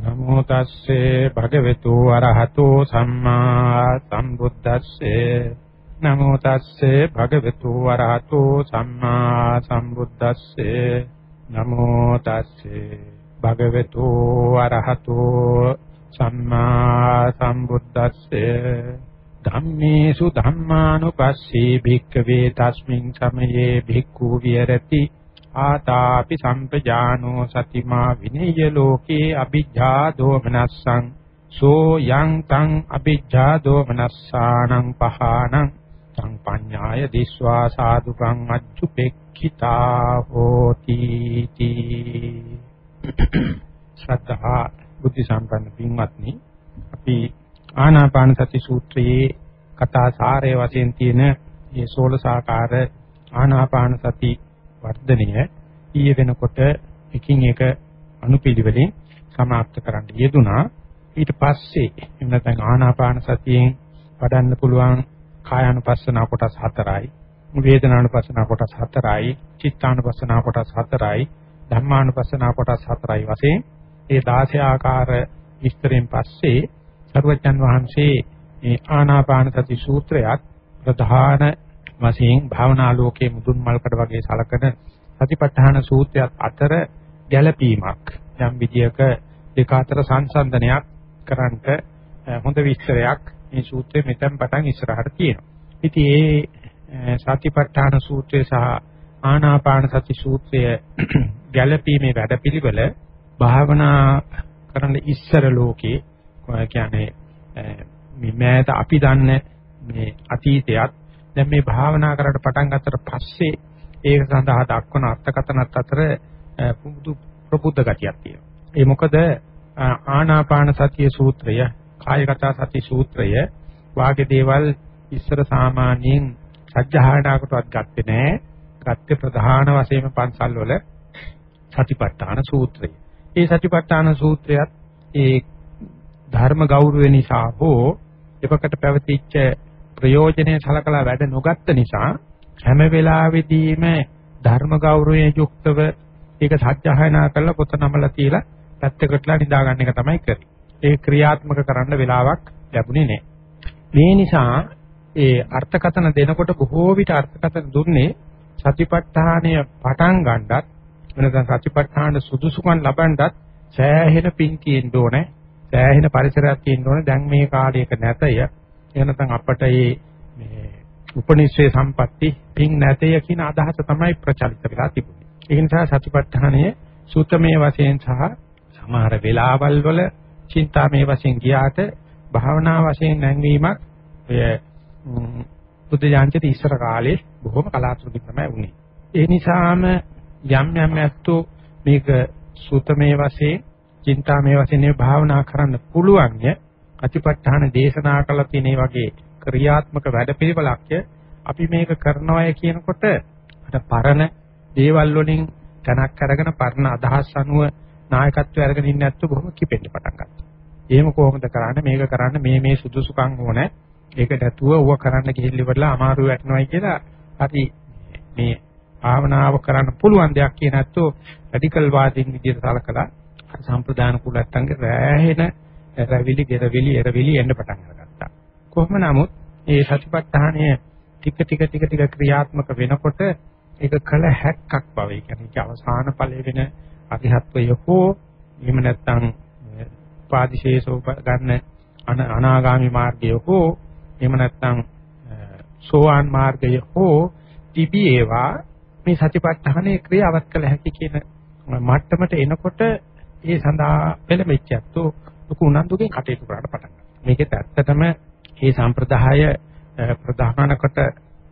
නමෝ තස්සේ භගවතු අරහතෝ සම්මා සම්බුද්දස්සේ නමෝ තස්සේ භගවතු අරහතෝ සම්මා සම්බුද්දස්සේ නමෝ තස්සේ භගවතු අරහතෝ සම්මා සම්බුද්දස්සේ ධම්මේසු ධම්මානුපස්සී භික්ඛවේ තස්මින් සමයේ භික්ඛු විහෙරති ආතාපි සම්පජානෝ සතිමා විනේය ලෝකේ අ비ජ්ජා දෝමනස්සං සෝ යං තං අ비ජ්ජා දෝමනස්සානං පහානං තං පඤ්ඤාය දිස්වා සාදුකං අච්චුපෙක්ඛිතා හෝති තී ශ්‍රද්ධා බුද්ධ සම්පන්න පින්වත්නි අපි ආනාපාන සති සූත්‍රයේ කතා සාරය වශයෙන් තියෙන මේ 16 සාකාර ආනාපාන සති වර්ධනය ඊයේ වෙනකොට එකින් එක අනුපිළිවෙලින් සමාප්ත කරන්න යෙදුනා ඊට පස්සේ එහෙම නැත්නම් ආනාපාන සතියෙන් වඩන්න පුළුවන් කායानुපස්සනා කොටස් හතරයි වේදනානුපස්සනා කොටස් හතරයි චිත්තානුපස්සනා කොටස් හතරයි ධම්මානුපස්සනා කොටස් හතරයි වශයෙන් ඒ 16 ආකාර විස්තරයෙන් පස්සේ සර්වජන් වහන්සේ මේ ආනාපාන සති සූත්‍රයත් ප්‍රධාන වශයෙන් භාවනා ලෝකයේ මුදුන් මල්කඩ වගේ සලකන සතිපට්ඨාන සූත්‍රයත් අතර ගැළපීමක් යම් විදියක දෙක අතර සංසන්දනයක් කරන්නට හොඳ විස්තරයක් මේ සූත්‍රයේ මෙතෙන් පටන් ඉස්සරහට තියෙනවා. ඉතින් ඒ සතිපට්ඨාන සූත්‍රය සහ ආනාපාන සති සූත්‍රය ගැළපීමේ වැඩපිළිවෙල භාවනා කරන්න ඉස්සර ලෝකේ කියන්නේ මේ මෑත අපි දන්න මේ අතීතයත් දැන් මේ භාවනා කරලා පටන් ගත්තට පස්සේ ඒක සඳහා දක්වන අර්ථකථනත් අතර පුදු ප්‍රබුද්ධ ගතියක් තියෙනවා. ඒ මොකද ආනාපාන සතිය සූත්‍රය, කායගත සති සූත්‍රය වාගේ දේවල් ඉස්සර සාමාන්‍යයෙන් සත්‍යහායනාකටවත් ගත්තේ නැහැ. ගත්තේ ප්‍රධාන වශයෙන් පන්සල් වල සතිපට්ඨාන සූත්‍රය. ඒ සතිපට්ඨාන සූත්‍රයත් ඒ ධර්ම ගෞරවය නිසා හෝ එවකට පැවතිච්ච ප්‍රයෝජනේ සලකලා වැඩ නොගත්ත නිසා හැම වෙලාවෙදීම ධර්ම ගෞරවයෙන් යුක්තව ඒක සත්‍යයනා කරලා පොත නමලා තියලා පැත්තකටලා නිදා ගන්න එක තමයි කරේ. ඒ ක්‍රියාත්මක කරන්න වෙලාවක් ලැබුණේ නැහැ. මේ නිසා ඒ අර්ථකථන දෙනකොට බොහෝ විට අර්ථකථන දුන්නේ සතිපට්ඨානය පටන් ගන්නත් වෙනදා සතිපට්ඨාන සුදුසුකම් ලබන්නත් සෑහෙන පිං තියෙන්න ඕනේ. සෑහෙන පරිසරයක් තියෙන්න ඕනේ. දැන් මේ කාලයක නැතය එහෙනම් අපට මේ උපනිශ්‍රේ සම්පatti පින් නැතය කියන අදහස තමයි ප්‍රචලිත වෙලා තිබුණේ. ඒ නිසා සතිපට්ඨානයේ සූත්‍රමේ වශයෙන් සහ සමහර වෙලාවල් වල චින්තාමේ වශයෙන් ගියාට භාවනා වශයෙන් නැංවීමක් ඔය බුද්ධ ඥානචිත ඉස්සර කාලේ බොහොම කලාතුරකින් තමයි වුනේ. ඒ නිසාම යම් යම් ඇත්තෝ මේක සූත්‍රමේ වශයෙන් චින්තාමේ වශයෙන් භාවනා කරන්න පුළුවන්ය අතිපට්ඨාන දේශනා කළ තියෙන වගේ ක්‍රියාත්මක වැඩපිළිවෙලක් අපි මේක කරනවාය කියනකොට අර පරණ දේවල් වලින් තනක් අරගෙන පරණ අදහස් අනුව නායකත්වය අරගෙන ඉන්නේ නැත්තු බොහොම කිපෙන්න පටන් ගත්තා. එහෙම කොහොමද කරන්නේ මේක කරන්න මේ මේ සුදුසුකම් ඕනේ. ඒක නැතුව ඌව කරන්න ගිහිල්ල ඉවරලා අමාරු වැටෙනවයි කියලා අපි මේ භාවනාව කරන්න පුළුවන් දෙයක් කියන නැත්තු රැඩිකල් වාදීන් විදිහට සලකලා සම්ප්‍රදාන කුලත්තන්ගේ රෑහෙන රැවිලි ගෙරවිලි එරවිලි එන්න පටන් අරගත්තා. කොහොම නමුත් මේ සතිපට්ඨානය ටික ටික ටික ටික ක්‍රියාත්මක වෙනකොට ඒක කල හැක්කක් බව. ඒ කියන්නේ අවසාන ඵලය වෙන අධිහත්වය හෝ එහෙම නැත්නම් පාදිශේෂෝ ගන්න අනාගාමි මාර්ගය හෝ එහෙම නැත්නම් සෝවාන් මාර්ගය හෝ තිබීවා මේ සතිපට්ඨානයේ ක්‍රියාවත් කළ හැකි කියන මට්ටමට එනකොට ඒ සඳහා පෙළඹෙච්ච ලොකු උනන්දුකින් කටයුතු කරන්න පටන් ගන්නවා. මේකෙත් ඇත්තටම මේ සම්ප්‍රදාය ප්‍රධාන කොට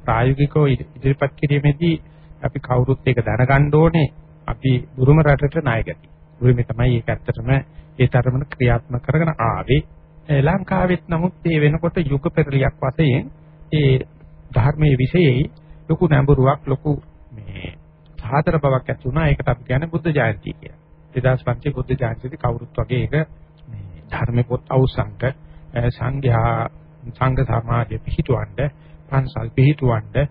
ප්‍රායෝගිකව ඉදිරිපත් කිරීමේදී අපි කවුරුත් ඒක දැනගන්න ඕනේ. අපි බුරුම රටට නායකයි. බුරුමේ තමයි ඒක ඇත්තටම ඒ තරමන ක්‍රියාත්මක කරගෙන ආවේ. ලංකාවෙත් නමුත් මේ වෙනකොට යුග පෙරලියක් වශයෙන් ඒ ධර්මයේ විශේෂයි ලොකු නැඹුරුවක් ලොකු මේ සාතර බවක් ඇති වුණා. ඒකට අපි කියන්නේ බුද්ධ ජයන්ති කියලා. 2005 බුද්ධ ජයන්තිදී කවුරුත් වගේ ඒක ධර්ම පොත් අවසන්ක සංඝයා සංඝ සමාජය පිහිටවන්න පන්සල් පිහිටවන්න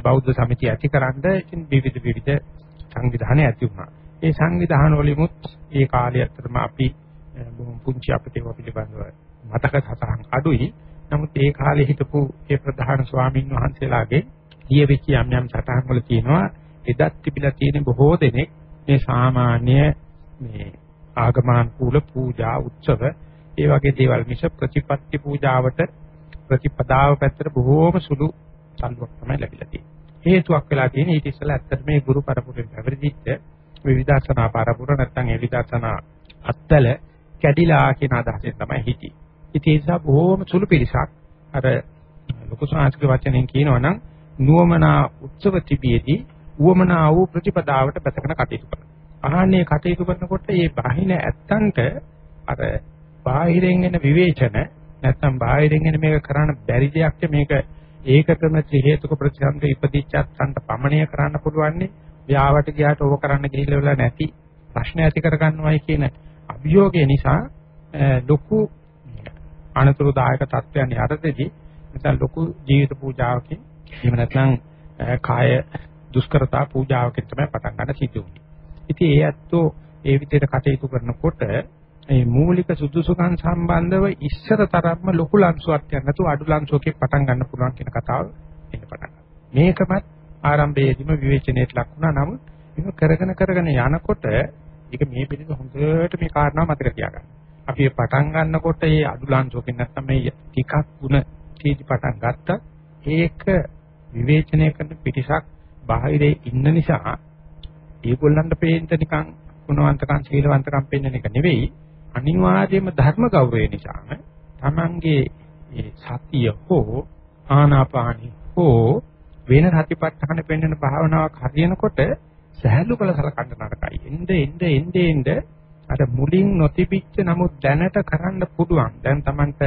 බෞද්ධ සමිතිය ඇතිකරන්න ඉතින් විවිධ විවිධ සංවිධාන ඇති වුණා. ඒ සංවිධාන වලිමුත් ඒ කාලය ඇත්තටම අපි බොහොම පුංචි අපිට ඒවා පිළිබඳව මතක සතහන් අඩුයි. නමුත් ඒ කාලේ හිටපු ඒ ප්‍රධාන ස්වාමින් වහන්සේලාගේ ලියවිච්ච යම් යම් සතහන් වල තියෙනවා එදත් තිබිලා තියෙන බොහෝ දෙනෙක් මේ සාමාන්‍ය මේ ආගමනුකූල පූජා උත්සව ඒ වගේ දේවල් මිස ප්‍රතිපත්ති පූජාවට ප්‍රතිපදාව පැත්තට බොහෝම සුළු සල්ුවක් තමයි ලැබිලා තියෙන්නේ. හේතුවක් වෙලා තියෙන ඊට ඉස්සෙල්ලා ඇත්තට මේ ගුරු පරපුරෙන් පැවිදිච්ච විවිධාසනා පරපුර නැත්නම් ඒ විවිධාසනා අත්තල කැඩිලා කියන අදහසෙන් තමයි හිටියේ. ඉතින් ඒ නිසා බොහෝම සුළු පිරිසක් අර ලොකු සංස්කෘතික වචනෙන් කියනවනම් නුවමනා උත්සව තිබියදී උවමනා වූ ප්‍රතිපදාවට බැසගෙන කටයුතු කරනවා. ආහනේ කටයුතු කරනකොට මේ බාහින ඇත්තන්ට අර බාහිරින් එන විවේචන නැත්නම් බාහිරින් එන මේක කරන්න බැරි දෙයක් මේක ඒකකම ත්‍රි හේතුක ප්‍රතිසංග ඉපදිච්චත්න්ට පමණය කරන්න පුළුවන්නේ ව්‍යාවට ගියාට ඕක කරන්න ගිහිල්ලා නැති ප්‍රශ්න ඇති කරගන්නවයි කියන අභියෝගය නිසා ලොකු අනතුරුදායක තත්ත්වයන් යටතේදී නැත්නම් ලොකු ජීවිත පූජාවකින් එහෙම නැත්නම් කාය දුෂ්කරතා පූජාවකින් තමයි පටන් ගන්න සිදු වෙන්නේ. ඉතින් ඒ ඇත්තෝ ඒ විදිහට කටයුතු කරනකොට මේ මූලික සුදුසුකම් සම්බන්ධව ඉස්සර තරම්ම ලොකු ලංසුවක් යන නැතුව අඩු ලංසුවකින් පටන් ගන්න පුළුවන් කියන කතාව එන්න පටන් ගන්නවා. මේකමත් ආරම්භයේදීම විවේචනයට ලක් වුණා. නමුත් මේක කරගෙන කරගෙන යනකොට ඒක මේ පිළිබඳ හොඳට මේ කාරණා මතක තියාගන්න. අපි පටන් ගන්නකොට මේ අඩු ලංසුවකින් නැත්නම් මේ ටිකක් ಗುಣ තීජ පටන් ගත්තා. ඒක විවේචනය කරන පිටිසක් බාහිරේ ඉන්න නිසා ඒගොල්ලන්ට පේන්න නිකන් ගුණවන්තකම් සීලවන්තකම් පෙන්වන එක නෙවෙයි අනිවාර්යයෙන්ම ධර්ම ගෞරවය නිසාම Tamange සතිය හෝ ආනාපානි හෝ වෙන සතිපට්ඨාන පෙන්වන භාවනාවක් හරියනකොට සහැල්ලු කළ සලකන්න නරකයි. එnde එnde එnde එnde අර මුලින් නොතිබිච්ච නමුත් දැනට කරන්න පුළුවන්. දැන් Tamanට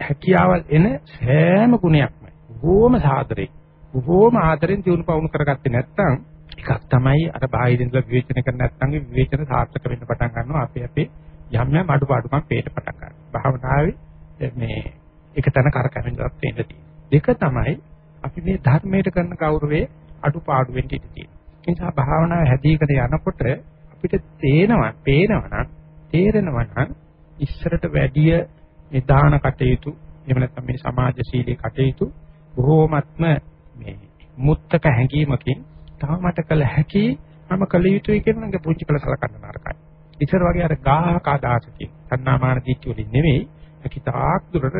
හැකියාවල් එන සෑම ගුණයක්ම බොහෝම සාදරේ බොහෝම ආදරෙන් දිනු පවුණු කරගත්තේ නැත්නම් එකක් තමයි අර බාහිරින් ඉඳලා විවේචනය කරන්නේ නැත්නම් විවේචන සාර්ථක වෙන්න පටන් ගන්නවා. අපි අපේ යම් යම් අඩුපාඩුකම් පේට පටන් ගන්නවා. භාවනාවේ මේ එක තැන කරකැවෙන්නත් වෙන්න දෙක තමයි අපි මේ ධර්මයට කරන ගෞරවයේ අඩුපාඩු වෙන්න ඉඩ තියෙනවා. ඒ නිසා භාවනාව හැදීගෙන යනකොට අපිට තේනවා පේනවා නම් තේරෙනවා නම් ඉස්සරට වැඩිය නිදාන කටයුතු එහෙම නැත්නම් මේ සමාජශීලී කටයුතු බොහෝමත්ම මේ මුත්තක හැඟීමකින් තව මට කළ හැකි මම කළ යුතුයි කියන එක පුංචි කළ සලකන්න නරකයි. ඉතර වගේ අර ගාහක ආදාසකින් සන්නාමාන දිට්ඨිය වලින් නෙවෙයි අකිතාක් දුරට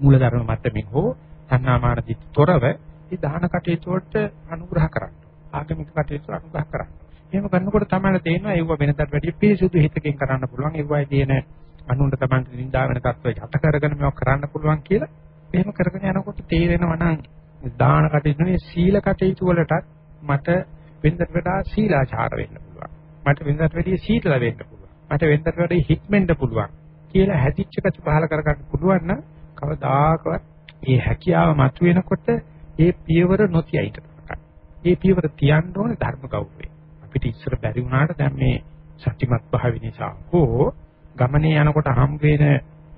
මූලධර්ම මට්ටමින් හෝ සන්නාමාන දිට්ඨි තොරව මේ දාන කටයුතු වලට අනුග්‍රහ කරන්න. ආගමික කටයුතු අනුග්‍රහ කරන්න. එහෙම කරනකොට තමයි තේරෙනවා ඒව වෙනතට වැඩිය පිරිසුදු හිතකින් කරන්න පුළුවන්. ඒවයි තියෙන අනුන්ට තමන්ට නිඳා වෙන තත්ත්වය යට කරගෙන මේක කරන්න පුළුවන් කියලා. එහෙම කරගෙන යනකොට තේරෙනවා නම් දාන කටයුතු නෙවෙයි සීල කටයුතු වලටත් මට වෙනදට වඩා සීලාචාර වෙන්න පුළුවන්. මට වෙනදට වැඩිය සීතල වෙන්න පුළුවන්. මට වෙනදට වැඩිය හික්මෙන්න පුළුවන් කියලා හැදිච්ච කච පහල කරගන්න පුළුවන් නම් කවදාකවත් මේ හැකියාව මතුවෙනකොට ඒ පියවර නොතියයිද ඒ පියවර තියන්න ඕනේ ධර්ම ගෞරවය. අපිට ඉස්සර බැරි වුණාට දැන් මේ සත්‍යමත් භාවය නිසා හෝ ගමනේ යනකොට හම් වෙන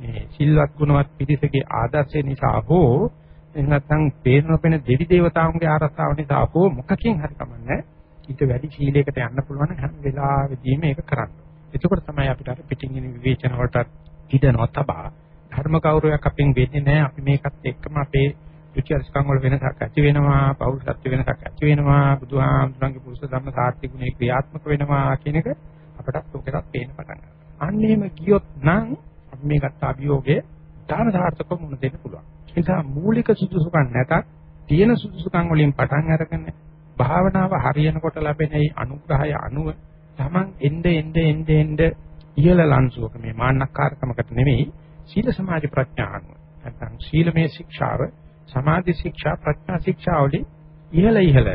මේ සිල්වත් ගුණවත් පිරිසගේ ආදර්ශය නිසා හෝ එහෙම නැත්නම් පේනපෙන දෙවි දේවතාවුන්ගේ ආරක්ෂාව නිසා හෝ මොකකින් හරි කමන්නේ ඊට වැඩි සීලයකට යන්න පුළුවන් හැම වෙලාවෙදීම ඒක කරන්න. එතකොට තමයි අපිට අර පිටින් එන විවේචන වලට ඉඩ නොතබා ධර්ම ගෞරවයක් අපෙන් වෙන්නේ නැහැ. අපි මේකත් එක්කම අපේ ෘචිර්ස්කම් වල වෙනසක් ඇති වෙනවා, පෞරුෂත්ව වෙනසක් ඇති වෙනවා, බුදුහාමුදුරන්ගේ පුරුෂ ධර්ම සාර්ථක ගුණේ ක්‍රියාත්මක වෙනවා කියන එක අපටත් ඔකටත් පේන්න පටන් ගන්නවා. අන්න එහෙම ගියොත් නම් අපි මේ ගත්ත අභියෝගේ ධර්ම සාර්ථකව මුණ දෙන්න පුළුවන්. ඒ නිසා මූලික සුදුසුකම් නැතත් තියෙන සුදුසුකම් වලින් පටන් අරගෙන භාවනාව හරියනකොට ලැබෙන ඒ අනුග්‍රහය අනුව තමන් එnde එnde එnde එnde ඉහළ ලංසුවක මේ මාන්නකාරකමකට නෙමෙයි සීල සමාධි ප්‍රඥා අනුව. නැත්නම් සීලමය ශික්ෂාව සමාධි ශික්ෂා ප්‍රඥා ශික්ෂා වලින් ඉහළ ඉහළ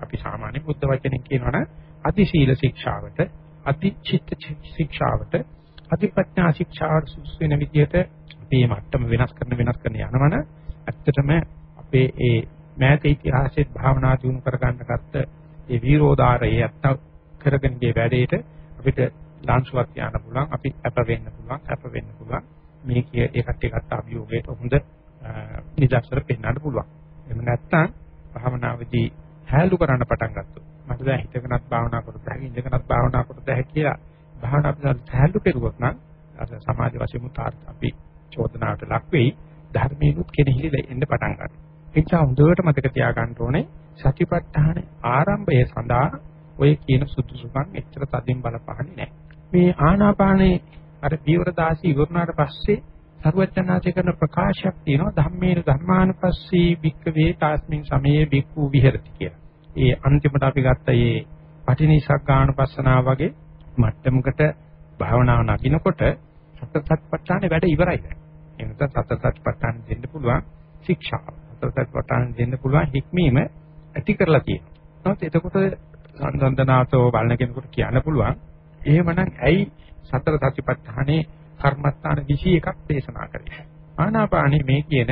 අපි සාමාන්‍ය බුද්ධ වචනෙන් කියනවනම් අති සීල ශික්ෂාවට අති චිත්ත ශික්ෂාවට අති ප්‍රඥා ශික්ෂාවට සුදුසු වෙන විදිහට මේ මට්ටම වෙනස් කරන වෙනස් කරන යනවන ඇත්තටම අපේ ඒ මෑත ඉතිහාසයේ භාවනා දිනු කරගන්න ගත්ත ඒ විරෝධාරය ඇත්ත කරගෙන ගිය වැඩේට අපිට ලාංශුවක් යන්න පුළුවන් අපි අප වෙන්න පුළුවන් අප වෙන්න පුළුවන්. මේ කිය ඒකට ඒකට අභියෝගයට හොඳ නිදර්ශන පෙන්වන්න පුළුවන්. එහෙම නැත්නම් භාවනාවේදී හැලු කරන්න පටන් ගත්තොත් මට දැන් හිතකනත් භාවනා කරත් හැකි ඉඳකනත් භාවනා කරත් හැකි කියලා භාවනා පිළිබඳ හැලු කෙරුවොත් නම් අර සමාජ වශයෙන් උතාර්ථ අපි චෝදනාවට ලක් වෙයි ධර්මීනුත් කෙනෙහිලි එන්න පටන් ගන්නවා. ඒ නිසා හොඳට මතක තියාගන්න ඕනේ සතිපට්ඨාන ආරම්භය සඳහා ඔය කියන සුදුසුකම් එච්චර තදින් බලපහන්නේ නැහැ. මේ ආනාපානේ අර පියවර 16 ඉවරනාට පස්සේ සරුවචනාචේ කරන ප්‍රකාශයක් තියෙනවා ධම්මේන ධර්මානුපස්සී භික්ඛවේ තාස්මින් සමයේ භික්ඛු විහෙරති කියලා. ඒ අන්තිමට අපි ගත්ත මේ පටිනිසග්ගානුපස්සනාව වගේ මට්ටමකට භාවනාව නගිනකොට සතර සත්පට්ඨානේ වැඩ ඉවරයි. එහෙනම් සතර සත්පට්ඨාන දෙන්න පුළුවන් ශික්ෂාව. සතර සත්පට්ඨාන දෙන්න පුළුවන් හික්මීම ඇති කරලා තියෙනවා. නමුත් එතකොට සංසන්දනාතෝ බලන කෙනෙකුට කියන්න පුළුවන් එහෙමනම් ඇයි සතර සතිපට්ඨානේ කර්මස්ථාන 21ක් දේශනා කරේ. ආනාපානෙ මේ කියන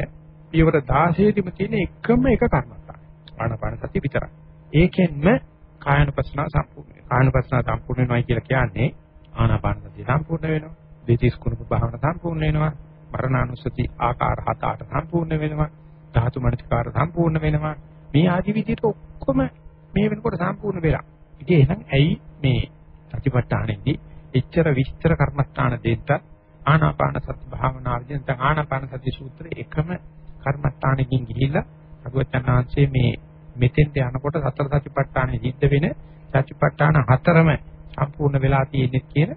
පියවර 16 දිම තියෙන එකම එක කර්මස්ථාන. ආනාපාන සතිය විතරයි. ඒකෙන්ම කායනුපස්සන සම්පූර්ණ. කායනුපස්සන සම්පූර්ණ වෙනවා කියලා කියන්නේ ආනාපාන සතිය සම්පූර්ණ වෙනවා. දෙතිස් කුණප භාවන සම්පූර්ණ වෙනවා. මරණානුස්සති ආකාර හත අට සම්පූර්ණ වෙනවා. ධාතු මනස්කාර සම්පූර්ණ වෙනවා. මේ ආදි විදිහට ඔක්කොම මේ වෙනකොට සම්පූර්ණ වෙලා. ඉතින් එහෙනම් ඇයි මේ සතිපට්ඨානෙදී එච්චර විස්තර කර්මස්ථාන දෙන්න ආනාපාන සති භාවනාවදී නැත්නම් ආනාපාන සති සූත්‍රයේ එකම කර්මස්ථානකින් ගිහිල්ලා අගවචනාංශයේ මේ මෙතෙන්ට යනකොට සතර සතිපට්ඨානෙ සිද්ධ වෙන සතිපට්ඨාන හතරම සම්පූර්ණ වෙලා තියෙන්නේ කියන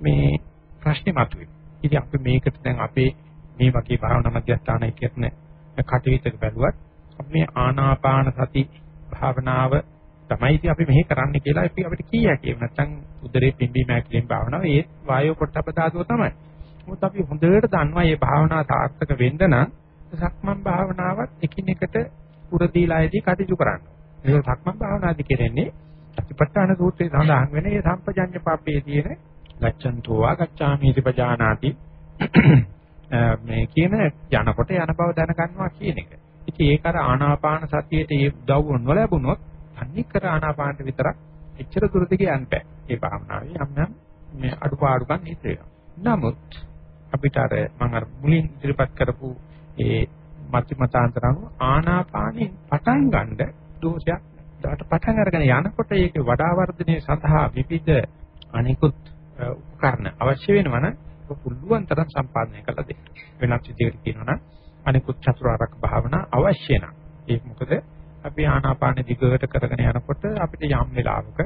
මේ ප්‍රශ්නේ මතුවේ. ඉතින් අපි මේකට දැන් අපේ මේ වගේ භාවනා මධ්‍යස්ථානයේ කියන කටයුත්තක බැලුවත් අපි මේ ආනාපාන සති භාවනාව තමයි අපි මෙහි කරන්න කියලා අපි අපිට කිය හැකියි. නැත්නම් උදරේ පිම්බීම හැකිලින් භාවනාව ඒ වායෝ පොට්ටප ධාතුව තමයි. මොකද අපි හොඳට දන්නවා මේ භාවනාව සාර්ථක වෙන්න නම් සක්මන් භාවනාවත් එකිනෙකට පුරදීලායේදී කටයුතු කරන්න. ඒක සක්මන් භාවනාදී කෙරෙන්නේ සතිපට්ඨාන සූත්‍රයේ සඳහන් වෙන මේ සම්පජඤ්ඤ පබ්බේ තියෙන ගච්ඡන්තෝ වා ගච්ඡාමි ඉතිපජානාති මේ කියන යනකොට යන බව දැනගන්නවා කියන එක. ඉතින් ඒක අර ආනාපාන සතියේට ඒ උදව් නොලැබුණොත් අනික් කර ආනාපානට විතරක් එච්චර දුරට යන්න බෑ. ඒ භාවනාවේ යම් යම් මේ අඩුපාඩුකම් හිත වෙනවා. නමුත් අපිට අර මම අර මුලින් ඉදිරිපත් කරපු ඒ මතිමතාන්තර අනුව ආනාපානෙ පටන් ගන්න දෝෂයක් දාට පටන් අරගෙන යනකොට ඒක වඩා වර්ධනය සඳහා විවිධ අනිකුත් උපකරණ අවශ්‍ය වෙනවා නම් පුළුවන් තරම් සම්පාදනය කළ දෙන්න. වෙනත් විදිහකට කියනවා නම් අනිකුත් චතුරාර්යක භාවනා අවශ්‍ය නම් ඒක මොකද අපි ආනාපාන දිගට කරගෙන යනකොට අපිට යම් වෙලාවක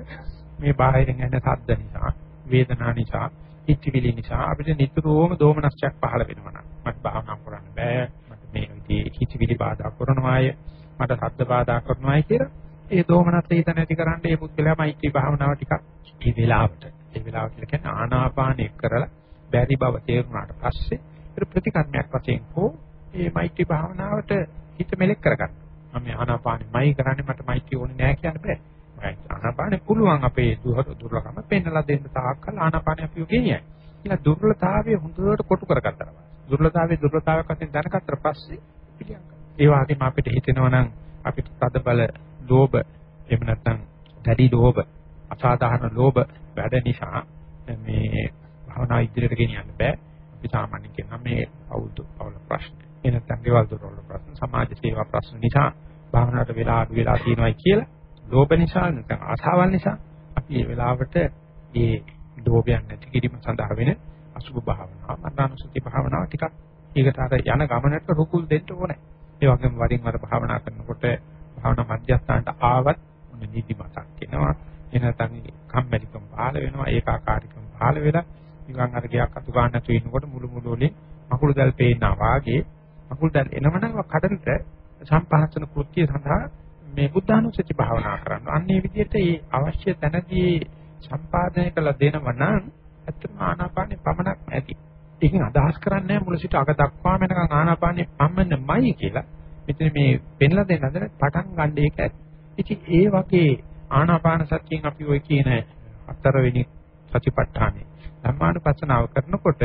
මේ බාහිරින් එන ශබ්ද නිසා වේදනා නිසා හිතවිලි නිසා අපිට නිතරම දෝමනස්යක් පහළ වෙනවා නම් මට භාවනා කරන්න බෑ මට මේ විදිහේ හිතවිලි බාධා කරනවාය මට ශබ්ද බාධා කරනවාය කියලා ඒ දෝමනස් හිත නැති කරන්න මේ පුද්ගලයා මෛත්‍රී භාවනාව ටිකක් මේ වෙලාවට ඒ වෙලාව කියලා කියන්නේ ආනාපානෙ කරලා බැරි බව තේරුණාට පස්සේ ප්‍රතිකර්මයක් වශයෙන් හෝ මේ මෛත්‍රී භාවනාවට හිත මෙලෙක් කරගන්න මම ආනාපානෙමයි කරන්නේ මට මෛත්‍රිය ඕනේ නෑ කියන්න බෑ. මම ආනාපානෙ පුළුවන් අපේ දුර්ලභම පෙන්නලා දෙන්න තාක්කල් ආනාපානෙ අපිව ගෙනියයි. ඒක දුර්ලභතාවය හොඳට කොටු කරගත්තා. දුර්ලභතාවයේ දුර්ලභතාවයක් වශයෙන් දැනගත්තට පස්සේ පිළියම් කරනවා. ඒ වගේම අපිට හිතෙනවා නම් අපිට තද බල ලෝභ එහෙම නැත්නම් දැඩි ලෝභ අසාධාරණ ලෝභ වැඩ නිසා මේ භවනා ඉදිරියට ගෙනියන්න බෑ. අපි සාමාන්‍යයෙන් කියනවා මේ අවුල් අවුල් ප්‍රශ්න. එනතන් ගෙවල් දොරවල් ප්‍රශ්න සමාජ සේවා ප්‍රශ්න නිසා භාවනාවට වෙලා අඩු වෙලා තියෙනවායි කියලා ලෝභ නිසා නැත්නම් ආශාවල් නිසා අපි මේ වෙලාවට මේ ලෝභයන් නැති කිරීම සඳහා වෙන අසුභ භාවනාව මරණානුසති භාවනාව ටිකක් ඒකට අර යන ගමනට රුකුල් දෙන්න ඕනේ. ඒ වගේම වරින් වර භාවනා කරනකොට භාවනා මධ්‍යස්ථානට ආවත් මොන නිදිමතක් එනවා. එනතන් කම්මැලිකම් පහළ වෙනවා ඒකාකාරීකම් පහළ වෙලා නිකන් අර ගියක් අතු ගන්න නැතුව ඉන්නකොට මුළු මුළු වලින් මකුළු දැල් පේනවා වාගේ අකුල් දැන් එනවනම් කඩන්ට සම්පහසන කෘත්‍ය සඳහා මේ බුද්ධානුස්සති භාවනා කරන්න. අන්නේ විදිහට මේ අවශ්‍ය තැනදී සම්පාදනය කළ දෙනව නම් ඇත්තම ආනාපානෙ පමණක් නැති. ඒකෙන් අදහස් කරන්නේ මුල සිට අග දක්වාම එනකන් ආනාපානෙ පමණමයි කියලා. මෙතන මේ පෙන්ලා දෙන්න හදන පටන් ගන්න එක ඇති. ඉතින් ඒ වගේ ආනාපාන සතියෙන් අපි ඔය කියන හතරවෙනි සතිපට්ඨානෙ ධර්මානුපස්සනාව කරනකොට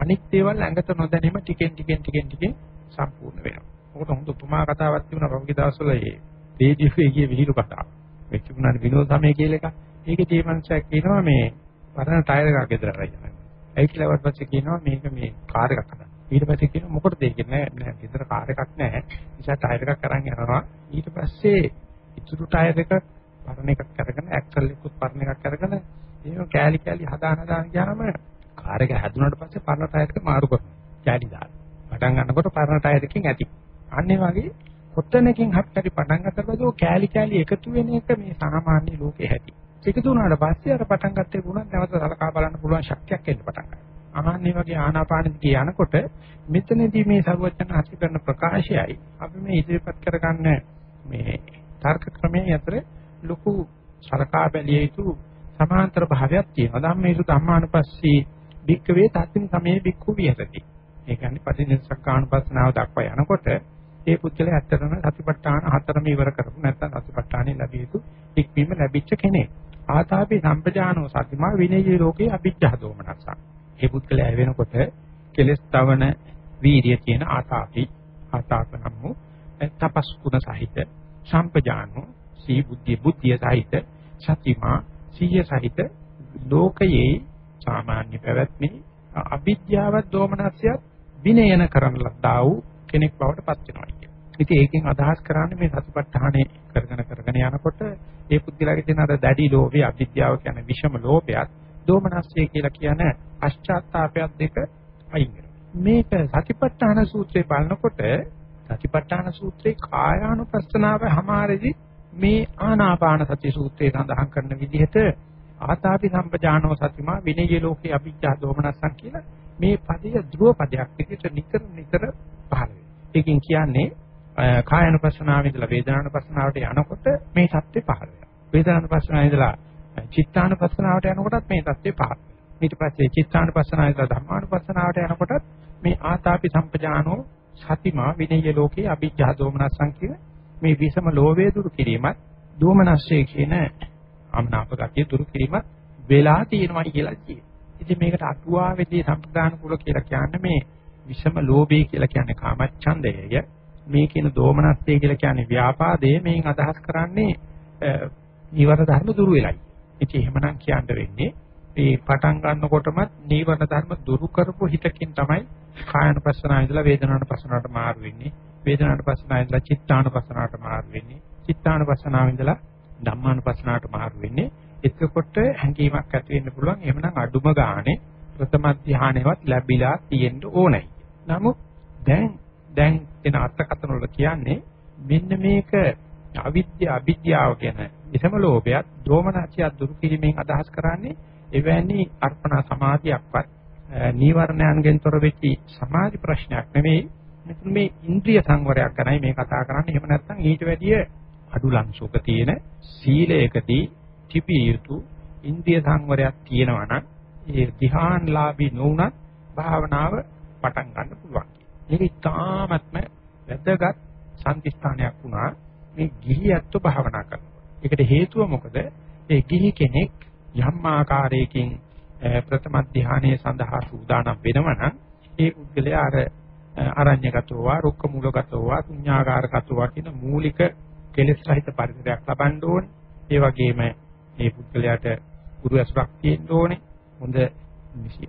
අනිත් දේවල් ඇඟට නොදැනීම ටිකෙන් ටිකෙන් ටිකෙන් ටිකෙන් සම්පූර්ණ වෙනවා. මොකද හොඳ උපමා කතාවක් තිබුණා පහුගිය දවස්වල ඒ තේජිෆේ ගිය විහිළු කතාව. මේ තිබුණානේ විනෝද සමය කියලා එකක්. ඒකේ තේමංශයක් කියනවා මේ පරණ ටයර් එකක් ගෙදර අරගෙන. ඒ කියලා වට පස්සේ කියනවා මේක මේ කාර් එකක් හදන්න. ඊට පස්සේ කියනවා මොකටද ඒක නෑ නෑ ගෙදර කාර් එකක් නෑ. නිසා ටයර් එකක් අරන් යනවා. ඊට පස්සේ ඉතුරු ටයර් එක පරණ එකක් අරගෙන ඇක්සල් එකකුත් පරණ එකක් අරගෙන ඒක කෑලි කෑලි හදාන හදාන ගියාම කාර් එක හැදුනට පස්සේ පරණ ටයර් එක මාරු කරනවා. කැලි දාලා. පටන් ගන්නකොට පරණ ටයර් එකකින් ඇති. අන්න ඒ වගේ කොතනකින් හත්තරි පටන් ගන්නකොට පස්සේ කෑලි කෑලි එකතු වෙන එක මේ සාමාන්‍ය ලෝකේ හැටි. එකතු වුණාට පස්සේ අර පටන් ගත්තේ වුණත් නැවත සලකා බලන්න පුළුවන් ශක්තියක් එන්න පටන් ගන්නවා. ආහන්නේ වගේ ආනාපානෙදි යනකොට මෙතනදී මේ සරුවචන හසි කරන ප්‍රකාශයයි අපි මේ ඉදිරිපත් කරගන්න මේ තර්ක ක්‍රමයේ අතර ලොකු සලකා බැලිය යුතු සමාන්තර භාවයක් තියෙනවා. ධම්මේසු ධම්මානුපස්සී භික්කවේ තත්ත්ව සමයේ භික්ඛු විහෙරති. ඒ කියන්නේ පටිච්චසමුප්පාදානුපස්සනාව දක්වා යනකොට ඒ පුද්ගලයා ඇත්තටම සතිපට්ඨාන හතරම ඉවර කරපු නැත්නම් සතිපට්ඨානෙ ලැබිය යුතු ඉක්වීම ලැබිච්ච කෙනෙක්. ආතාපි සම්පජානෝ සතිමා විනයී ලෝකේ අභිජ්ජහ දෝමනසං. ඒ පුද්ගලයා වෙනකොට කෙලස් තවන වීර්ය තියෙන ආතාපි ආතාප නම් වූ තපස් ගුණ සහිත සම්පජානෝ සී බුද්ධි බුද්ධිය සහිත සතිමා සීය සහිත ලෝකයේ සාමාන්‍ය පැවැත්මේ අවිද්‍යාවත් දෝමනස්යත් විනයන කරන ලද්දා වූ කෙනෙක් බවට පත් වෙනවා කියන්නේ. ඉතින් ඒකෙන් අදහස් කරන්නේ මේ සතිපට්ඨානේ කරගෙන කරගෙන යනකොට ඒ පුද්ගලයාගේ තියෙන අර දැඩි ලෝභය අවිද්‍යාව කියන විෂම ලෝභයත් දෝමනස්ය කියලා කියන පශ්චාත්තාපයත් දෙක අයින් මේක සතිපට්ඨාන සූත්‍රේ බලනකොට සතිපට්ඨාන සූත්‍රේ කායානුපස්සනාව හැමාරෙදි මේ ආනාපාන සති සූත්‍රයේ සඳහන් කරන විදිහට ආතාපි සම්පජානෝ සතිමා විනය ලෝකේ අභිජ්ජා දෝමනස්සන් කියලා මේ පදය ධ්‍රුව පදයක් විදිහට නිතර නිතර පහළ වෙනවා. ඒකෙන් කියන්නේ කායानुපස්සනාව ඉඳලා වේදනානුපස්සනාවට යනකොට මේ සත්‍ය පහළ වෙනවා. වේදනානුපස්සනාව ඉඳලා චිත්තානුපස්සනාවට යනකොටත් මේ සත්‍ය පහළ වෙනවා. ඊට පස්සේ චිත්තානුපස්සනාව ඉඳලා ධම්මානුපස්සනාවට යනකොටත් මේ ආතාපි සම්පජානෝ සතිමා විනය ලෝකේ අභිජ්ජා දෝමනස්සං කියන මේ විසම ලෝභය දුරු කිරීමත් දෝමනස්සේ කියන අමනාප ගතිය දුරු කිරීමත් වෙලා තියෙනවා කියලා කියනවා. ඉතින් මේකට අටුවාවේදී සම්ප්‍රදාන කුල කියලා කියන්නේ මේ විෂම ලෝභය කියලා කියන්නේ කාමච්ඡන්දයය. මේ කියන දෝමනස්සය කියලා කියන්නේ ව්‍යාපාදය. මේන් අදහස් කරන්නේ නීවර ධර්ම දුරු වෙලයි. ඉතින් එහෙමනම් කියන්න වෙන්නේ මේ පටන් ගන්නකොටම නීවර ධර්ම දුරු කරපු හිතකින් තමයි කායනුපස්සනාව ඉඳලා වේදනානුපස්සනාවට මාරු වෙන්නේ. වේදනානුපස්සනාව ඉඳලා චිත්තානුපස්සනාවට මාරු වෙන්නේ. චිත්තානුපස්සනාව ඉඳලා ධම්මානුපස්සනාවට මාරු වෙන්නේ. එතකොට හැඟීමක් ඇති වෙන්න පුළුවන්. එහෙමනම් අඩුම ගානේ ප්‍රථම ධානයවත් ලැබිලා තියෙන්න ඕනේ. නමුත් දැන් දැන් එන අර්ථකථන වල කියන්නේ මෙන්න මේක අවිද්‍ය අවිද්‍යාව කියන විසම ලෝභයත් දෝමනසියක් දුරු කිරීමෙන් අදහස් කරන්නේ එවැනි අර්පණ සමාධියක්වත් නීවරණයන්ගෙන් තොර වෙච්ච සමාධි ප්‍රශ්නයක් නෙවෙයි මෙතන මේ ඉන්ද්‍රිය සංවරයක් ගැනයි මේ කතා කරන්නේ එහෙම නැත්නම් ඊට වැඩිය අඩු ලංසුක තියෙන සීලයකදී තිබිය යුතු ඉන්ද්‍රිය සංවරයක් තියෙනවා නම් ඒ ධ්‍යානලාභී නොවුනත් භාවනාව පටන් ගන්න පුළුවන්. මේක ඉතාමත්ම වැදගත් සම්තිස්ථානයක් වුණා මේ ගිහියත්ව භාවනා කරනවා. ඒකට හේතුව මොකද? ඒ ගිහි කෙනෙක් යම් ආකාරයකින් ප්‍රථම ධානයේ සඳහා සූදානම් වෙනවනම් ඒ පුද්ගලයා අර අරඤ්‍යගතව, රුක්ක මූලගතව, ශුඤ්ඤාකාරගතව කියන මූලික කෙලෙස් රහිත පරිසරයක් ලබන්න ඕනේ. ඒ වගේම මේ පුද්ගලයාට ගුරු ඇසුරක් තියෙන්න ඕනේ. හොඳ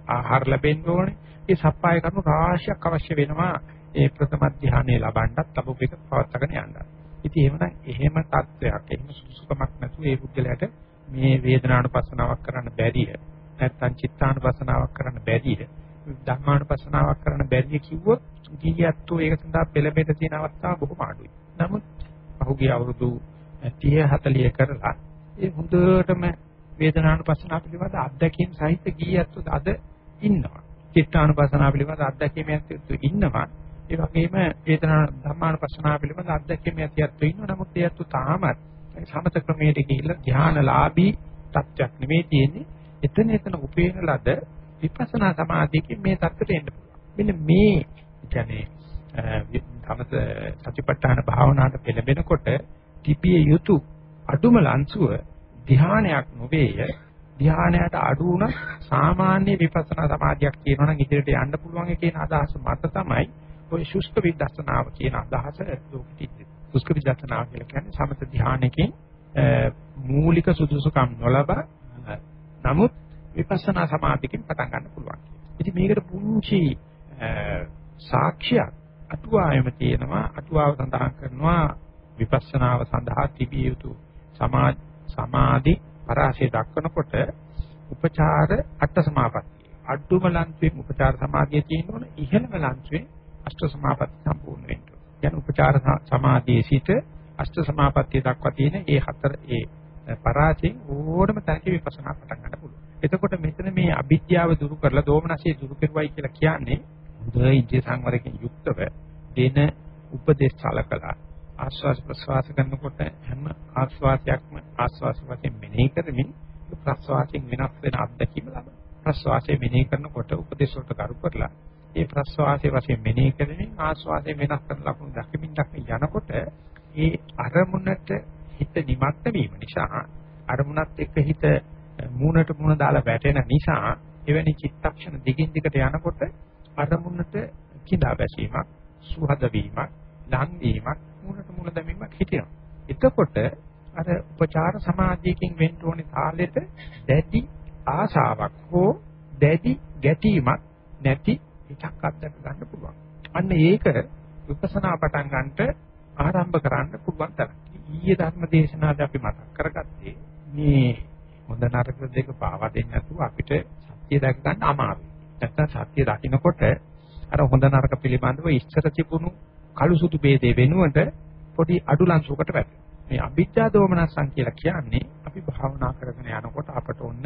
ආහාර ලැබෙන්න ඕනේ. ඒ සප්පාය කරුණු රාශියක් අවශ්‍ය වෙනවා ඒ ප්‍රථම ධානයේ ලබන්නත් ලැබුප එක පවත්වාගෙන යන්න. ඉතින් එහෙමනම් එහෙම තත්වයක් එහෙම සුසුකමක් නැතුව ඒ පුද්ගලයාට මේ වේදනානුපස්සනාවක් කරන්න බැරිය. නැත්නම් චිත්තානුපස්සනාවක් කරන්න බැරිය. ධර්මානුපස්සනාවක් කරන්න බැරිය කිව්වොත් ගියත්තු ඒක සඳහා පෙළඹෙන්න තියෙන අවස්ථා බොහොම අඩුයි. නමුත් පහුගිය අවුරුදු 30 40 කරලා ඒ හොඳටම වේදනානුපස්සනාව පිළිබඳ අත්දැකීම් සහිත ගියත්තු අද ඉන්නවා. චිත්තානුපස්සනාව පිළිබඳ අත්දැකීම් ඇත්තෝ ඉන්නවා. ඒ වගේම වේදනා ධම්මානුපස්සනාව පිළිබඳ අත්දැකීම් ඇත්තෝ ඉන්නවා. නමුත් ඒත් තාමත් සමත ක්‍රමයට ගිහිල්ලා ධානලාභී තත්ත්වයක් නෙමෙයි තියෙන්නේ. එතන එතන උපේන ලද විපස්සනා සමාධියකින් මේ தත්ත්වයට එන්න පුළුවන්. මෙන්න මේ කියන්නේ තමත සතිපට්ඨාන භාවනාවට පෙළඹෙනකොට තිබිය යුතු අඩුම ලන්සුව ධානයක් නොවේය. ධානයට අඩු වුණ සාමාන්‍ය විපස්සනා සමාධියක් කියනවනම් ඉදිරියට යන්න පුළුවන් කියන අදහස මත තමයි ඔය ශුෂ්ක විදර්ශනාව කියන අදහස ලෝකෙට ශුෂ්ක විදර්ශනාව කියලා කියන්නේ සමත ධානයකින් මූලික සුදුසුකම් නොලබ නමුත් විපස්සනා සමාධියකින් පටන් ගන්න පුළුවන්. ඉතින් මේකට පුංචි සාක්ෂියක් අටුවාවෙම තියෙනවා. අටුවාව සඳහන් කරනවා විපස්සනාව සඳහා තිබිය යුතු සමාධි පරාසය දක්වනකොට උපචාර අට සමාපatti. අඩුම ලන්සුවේ උපචාර සමාධිය තියෙනවනේ ඉහළම ලන්සුවේ අෂ්ට සමාපatti සම්පූර්ණ වෙන්න. යන උපචාර සමාධියේ සිට අෂ්ට සමාපත්තිය දක්වා තියෙන ඒ හතර ඒ පරාසයෙන් ඕනම තැනක විපස්සනා පටන් ගන්න පුළුවන්. එතකොට මෙතන මේ අවිද්‍යාව දුරු කරලා දෝමනසේ දුරු කරුවයි කියලා කියන්නේ හොඳ ඉන්ද්‍රිය සංවරයෙන් යුක්තව දෙන උපදේශ සලකලා ආස්වාස් ප්‍රසවාස කරනකොට හැම ආස්වාසයක්ම ආස්වාස වශයෙන් මෙනෙහි කරමින් ප්‍රසවාසයෙන් වෙනස් වෙන අත්දැකීම ලබන. ප්‍රසවාසයෙන් මෙනෙහි කරනකොට උපදේශ වලට කරු කරලා ඒ ප්‍රසවාසයේ වශයෙන් මෙනෙහි කරමින් ආස්වාසයෙන් වෙනස් කරන ලකුණු දක්මින් දක්මින් යනකොට ඒ අරමුණට හිත නිමග්න වීම නිසා අරමුණත් එක්ක හිත මූණට මූණ දාලා වැටෙන නිසා එවැනි චිත්තක්ෂණ දිගින් දිගට යනකොට අරමුණට කිඳා බැසීමක් සුහද වීමක් ලං වීමක් මූණට මූණ දැමීමක් හිතෙනවා. එතකොට අර උපචාර සමාධියකින් වෙන්න ඕනේ තාලෙට දැඩි ආශාවක් හෝ දැඩි ගැටීමක් නැති එකක් අත්දක ගන්න පුළුවන්. අන්න ඒක විපස්සනා පටන් ගන්නට ආරම්භ කරන්න පුළුවන් තරම්. ඊයේ ධර්ම දේශනාවේ අපි මතක් කරගත්තේ මේ හොඳ නරක දෙක පාවා දෙන්නේ නැතුව අපිට සත්‍ය දැක ගන්න අමාරුයි. නැත්තම් සත්‍ය දකින්නකොට අර හොඳ නරක පිළිබඳව ඉස්සර තිබුණු කළු සුදු ભેදේ වෙනුවට පොඩි අඩු ලංසුවකට වැටෙනවා. මේ අභිජ්ජා දෝමනස්සන් කියලා කියන්නේ අපි භාවනා කරගෙන යනකොට අපට ඔන්න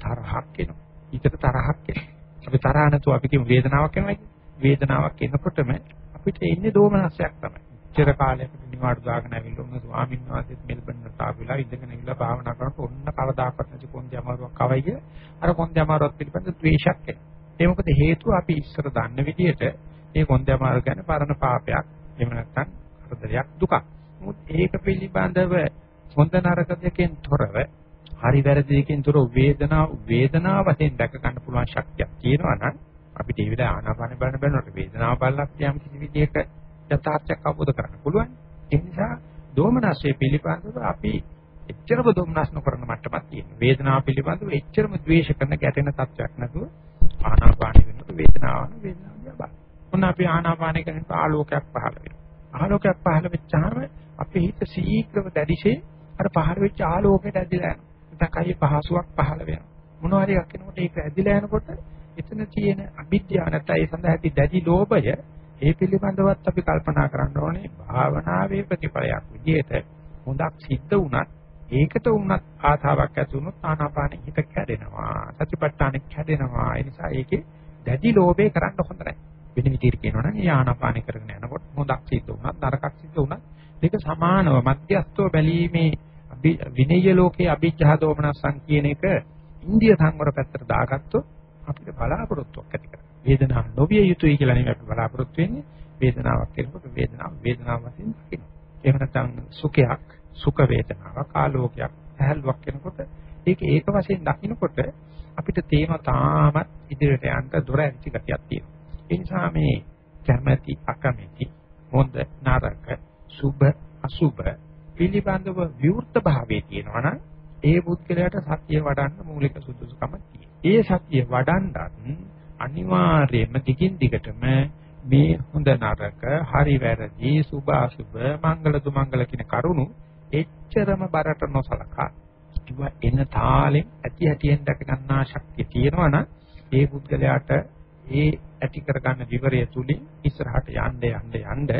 තරහක් එනවා. ඊටට තරහක් එනවා. අපි තරහ නැතුව අපි කියමු වේදනාවක් එනවා වේදනාවක් එනකොටම අපිට එන්නේ දෝමනස්සයක් තමයි. චිර කාලයකට නිවාඩු දාගෙන ඇවිල්ලා උන් ස්වාමීන් වහන්සේත් මෙල්බන්ට ආවිලා ඉඳගෙන ඉවිලා භාවනා කරනකොට ඔන්න කවදාකවත් නැති කොන්දේ අමාරුවක් අවයි කිය. අර කොන්දේ අමාරුවක් පිළිබඳ ද්වේෂයක් එනවා. ඒ මොකද හේතුව අපි ඉස්සර දන්න විදිහට මේ කොන්දේ අමාරු කියන්නේ පරණ පාපයක්. එහෙම නැත්නම් කරදරයක් දුකක්. නමුත් ඒක පිළිබඳව හොඳ නරක දෙකෙන් තොරව හරි වැරදි දෙකෙන් තොර වේදනාව වේදනාව වශයෙන් දැක ගන්න පුළුවන් ශක්තියක් තියෙනවා නම් අපිට ඒ විදිහ ආනාපාන බලන බලනකොට වේදනාව බලලක් යම් කිසි විදිහක යථාර්ථයක් අවබෝධ කරගන්න පුළුවන්. ඒ නිසා දෝමනස්සේ පිළිබඳව අපි එච්චරම දෝමනස් නොකරන මට්ටමක් තියෙනවා. වේදනාව පිළිබඳව එච්චරම ද්වේෂ කරන ගැටෙන තත්ත්වයක් නැතුව ආනාපාන වෙනකොට වේදනාව වේදනාව දිහා බලන්න. මොන අපි ආනාපාන කරනකොට ආලෝකයක් පහළ වෙනවා. ආලෝකයක් පහළ වෙච්චාම අපේ හිත ශීඝ්‍රව දැඩිසේ අර පහළ වෙච්ච ආලෝකයට ඇදිලා යනවා. නැත්නම් කයි පහසුවක් පහළ වෙනවා. මොනවා හරි එකක් එනකොට ඒක ඇදිලා යනකොට එතන තියෙන අවිද්‍යාව නැත්නම් ඒ සඳහා ඇති දැඩි ලෝභය ඒ පිළිබඳවත් අපි කල්පනා කරන්න ඕනේ භාවනාවේ ප්‍රතිඵලයක් විදිහට හොඳක් සිද්ධ වුණත් ඒකට වුණත් ආතාවක් ඇති වුණොත් ආනාපානෙ හිත කැඩෙනවා සතිපට්ඨානෙ කැඩෙනවා ඒ නිසා ඒකේ දැඩි ලෝභය කරන්න හොඳ නැහැ වෙන විදිහට කියනවා නම් ඒ ආනාපානෙ කරගෙන යනකොට හොඳක් සිද්ධ වුණත් නරකක් සිද්ධ වුණත් මේක සමානව මධ්‍යස්තව බැලීමේ විනය ලෝකයේ අභිජ්ජා දෝමනසං කියන එක ඉන්දිය සංවර පැත්තට දාගත්තොත් අපිට බලාපොරොත්තුවක් ඇති කරගන්න. වේදනාව නොවිය යුතුයි කියලා නෙමෙයි අපි බලාපොරොත්තු වෙන්නේ. වේදනාවක් කෙනෙකුට වේදනාව වේදනාව වශයෙන් දකින්න. එහෙම නැත්නම් සුඛයක් සුඛ වේදනාවක් ආලෝකයක් සහැල්ලුවක් කෙනෙකුට ඒක ඒක වශයෙන් දකින්නකොට අපිට තේම තාමත් ඉදිරියට යන්න දොර ඇති ගතියක් තියෙනවා. ඒ නිසා මේ කැමැති අකමැති හොඳ නරක සුභ අසුභ පිළිබඳව විවෘත භාවයේ තියෙනවා නම් ඒ පුද්ගලයාට සත්‍ය වඩන්න මූලික සුදුසුකම තියෙනවා. ඒ සත්‍ය වඩන්නත් අනිවාර්යයෙන්ම දිගින් දිගටම මේ හොඳ නරක, හරි වැරදි, සුභ අසුභ, මංගල දුමංගල කියන කරුණු එච්චරම බරට නොසලකා. කිව්වා එන තාලෙන් ඇති හැටියෙන් දැක ගන්නා ශක්තිය තියෙනවා නම් ඒ පුද්ගලයාට ඒ ඇති කරගන්න විවරය තුලින් ඉස්සරහට යන්න යන්න යන්න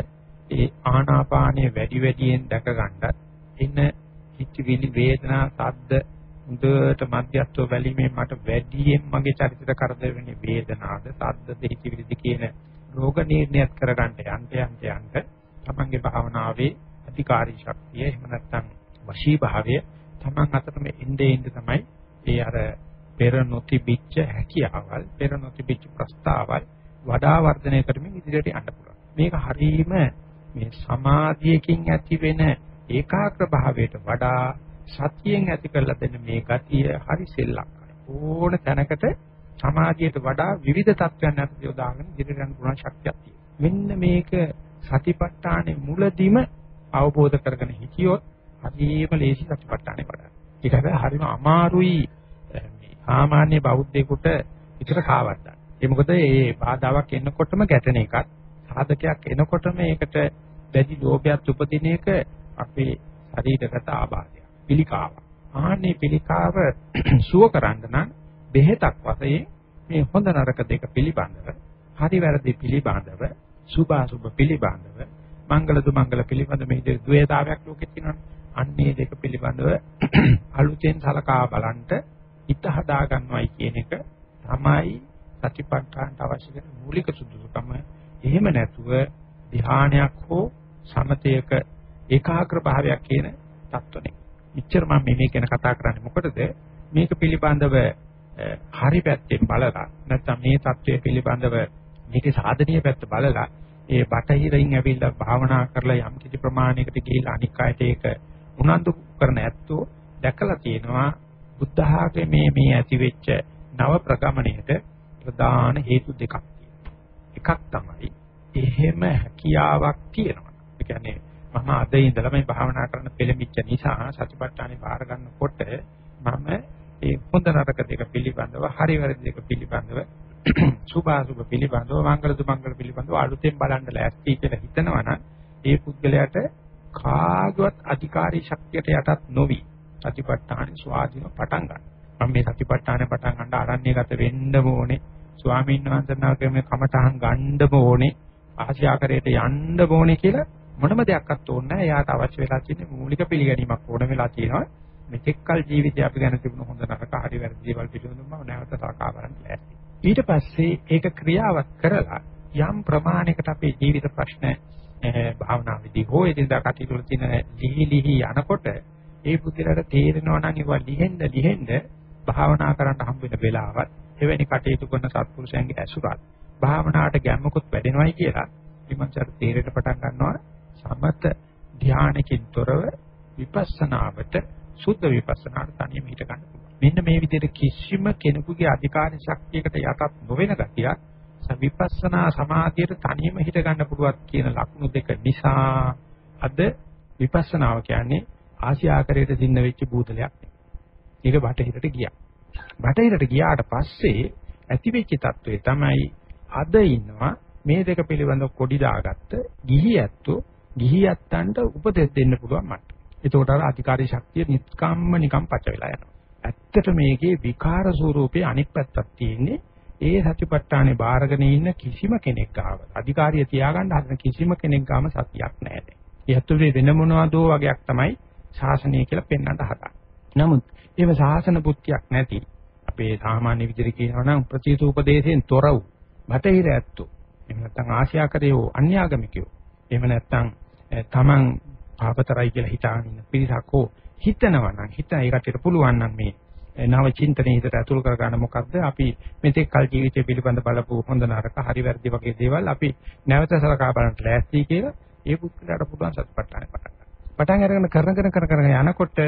ඒ ආනාපානයේ වැඩි වැඩියෙන් දැක ගන්නත් එන හිතවිලි වේදනා සද්ද හොඳට මධ්‍යස්ථව බැලීමෙන් මට වැඩියෙන් මගේ චරිතය කරදර වෙන්නේ වේදනාවද සද්දද හිතවිලිද කියන රෝග නිర్ణයත් කරගන්න යන්න යන්න යන්න තමන්ගේ භාවනාවේ අධිකාරී ශක්තිය එහෙම නැත්නම් වශී භාවය තමන් අතරම එnde එnde තමයි ඒ අර පෙර නොතිබිච්ච හැකියාවල් පෙර නොතිබිච්ච ප්‍රස්තාවල් වඩා වර්ධනය කරමින් ඉදිරියට යන්න පුළුවන්. මේක හරීම මේ සමාධියකින් ඇති වෙන ඒකාග්‍ර භාවයට වඩා සතියෙන් ඇති කරලා දෙන මේ ගතිය හරි සෙල්ලක් ඕන තැනකට සමාධියට වඩා විවිධ තත්ත්වයන් අතර යොදාගෙන ඉදිරියට යන්න පුළුවන් ශක්තියක් තියෙනවා. මෙන්න මේක සතිපට්ඨානේ මුලදිම අවබෝධ කරගෙන හිටියොත් හරිම ලේසි සතිපට්ඨානේ වඩන්න. ඒක හැබැයි හරිම අමාරුයි මේ සාමාන්‍ය බෞද්ධයෙකුට විතර කාවද්දන්න. ඒ මොකද මේ බාධාවක් එනකොටම ගැටෙන එකක් සාධකයක් එනකොටම ඒකට වැඩි ලෝභයක් උපදින එක අපේ ශරීරගත ආබාධයක්. පිළිකාව. ආන්නේ පිළිකාව සුව කරන්න නම් බෙහෙතක් වශයෙන් මේ හොඳ නරක දෙක පිළිබඳව හරි වැරදි පිළිබඳව සුභ අසුභ පිළිබඳව මංගල දුමංගල පිළිබඳ මේ ද්වේතාවයක් ලෝකෙ තියෙනවානේ. අන්නේ දෙක පිළිබඳව අලුතෙන් සලකා බලන්ට හිත හදා ගන්නවයි කියන එක තමයි සතිපට්ඨානට අවශ්‍ය කරන මූලික සුදුසුකම. එහෙම නැතුව ධ්‍යානයක් හෝ සමතයක ඒකාග්‍ර භාවයක් කියන தත්වනේ. ඉච්චර මම මේ ගැන කතා කරන්නේ මොකටද? මේක පිළිබඳව හරි පැත්තෙන් බලලා නැත්නම් මේ தත්වයේ පිළිබඳව මේකේ සාධනීය පැත්ත බලලා ඒ බටහිරින් ඇවිල්ලා භාවනා කරලා යම් කිසි ප්‍රමාණයකට ගිහිල්ලා අනික් අයට ඒක උනන්දු කරන ඇත්තෝ දැකලා තියෙනවා බුද්ධ ආගමේ මේ ඇති වෙච්ච නව ප්‍රගමණයට ප්‍රධාන හේතු දෙකක් එකක් තමයි එහෙම හැකියාවක් තියෙනවා. ඒ කියන්නේ මම අද ඉඳලා මේ භාවනා කරන්න පෙළඹිච්ච නිසා සතිපට්ඨානේ බාර ගන්නකොට මම ඒ හොඳ නරක දෙක පිළිබඳව හරි වැරදි දෙක පිළිබඳව සුභාසුභ පිළිබඳව මංගල දුමංගල පිළිබඳව අලුතෙන් බලන්න ලෑස්ති කියලා හිතනවනම් ඒ පුද්ගලයාට කාගවත් අධිකාරී ශක්තියට යටත් නොවි සතිපට්ඨාන ස්වාධීන පටන් ගන්න. මම මේ සතිපට්ඨාන පටන් ගන්න ආරණ්‍යගත වෙන්න ඕනේ. ස්වාමීන් වහන්සේනාගේ මේ කමටහන් ගන්න ඕනේ. ආශාකරයට යන්න ඕනේ කියලා මොනම දෙයක්වත් ඕනේ නැහැ. එයාට අවශ්‍ය වෙලා තියෙන්නේ මූලික පිළිගැනීමක් ඕන වෙලා තියෙනවා. මෙතෙක්කල් ජීවිතය අපි ගැන තිබුණ හොඳ නරක හරි වැරදි දේවල් පිළිබඳව මම නැවත සලකා බලන්න ලෑස්ති. ඊට පස්සේ ඒක ක්‍රියාවක් කරලා යම් ප්‍රමාණයකට අපේ ජීවිත ප්‍රශ්න භාවනා විදි හෝ එදිනදා කටයුතු වල තියෙන ලිහි ලිහි යනකොට ඒ පුදුලට තේරෙනවා නම් ඒවා ලිහෙන්න ලිහෙන්න භාවනා කරන්න හම්බ වෙන වෙලාවත් එවැනි කටයුතු කරන සත්පුරුෂයන්ගේ ඇසුරත් භාවනාවට ගැම්මකුත් වැඩෙනවයි කියලා විමර්ශන තේරෙන්න පටන් ගන්නවා සමත ධානයකින් තොරව විපස්සනාවට සුද්ධ විපස්සනාට තනියම හිට ගන්න පුළුවන්. මෙන්න මේ විදිහට කිසිම කෙනෙකුගේ අධිකාරී ශක්තියකට යටත් නොවන ගතියක් විපස්සනා සමාධියට තනියම හිට ගන්න පුළුවන් කියන ලක්ෂණ දෙක නිසා අද විපස්සනාව කියන්නේ ආසියාකරයට දින්න වෙච්ච බූදලයක් නෙවෙයි. ඒක බටහිරට ගියා. බටහිරට ගියාට පස්සේ ඇති වෙච්ච తත්වයේ තමයි අද ඉන්නවා මේ දෙක පිළිබඳව කොඩි දාගත්ත ගිහි ඇත්තෝ ගිහි ඇත්තන්ට උපදෙස් දෙන්න පුළුවන් මට. එතකොට අර අධිකාරී ශක්තිය නිත්කම්ම නිකම් පච වෙලා යනවා. ඇත්තට මේකේ විකාර ස්වරූපේ අනෙක් පැත්තක් තියෙන්නේ ඒ සතිපට්ඨානේ බාරගෙන ඉන්න කිසිම කෙනෙක් ගාව. අධිකාරිය තියාගන්න හදන කිසිම කෙනෙක් ගාම සතියක් නැහැ. ඒ ඇතුලේ වෙන මොනවදෝ වගේක් තමයි ශාසනය කියලා පෙන්වන්න හදන්නේ. නමුත් ඒව ශාසන බුද්ධියක් නැති අපේ සාමාන්‍ය විදිහට කියනවා නම් ප්‍රතිසු උපදේශයෙන් තොර වූ බටහිර ඇත්තෝ එහෙම නැත්නම් ආසියාකරයෝ අන්‍යාගමිකයෝ එහෙම නැත්නම් තමන් පාපතරයි කියලා හිතාගෙන ඉන්න පිරිසක් හෝ හිතනවා නම් හිතන ඒකට පුළුවන් නම් මේ නව චින්තනයේ හිතට ඇතුල් කර ගන්න මොකද්ද අපි මෙතෙක් කල් ජීවිතය පිළිබඳ බලපු හොඳ නරක හරි වැරදි වගේ දේවල් අපි නැවත සලකා බලන්න ලෑස්ති කියලා ඒ පුත්‍රයාට පුළුවන් සත්පට්ඨාන පටන් ගන්න. පටන් අරගෙන කරගෙන කරගෙන යනකොට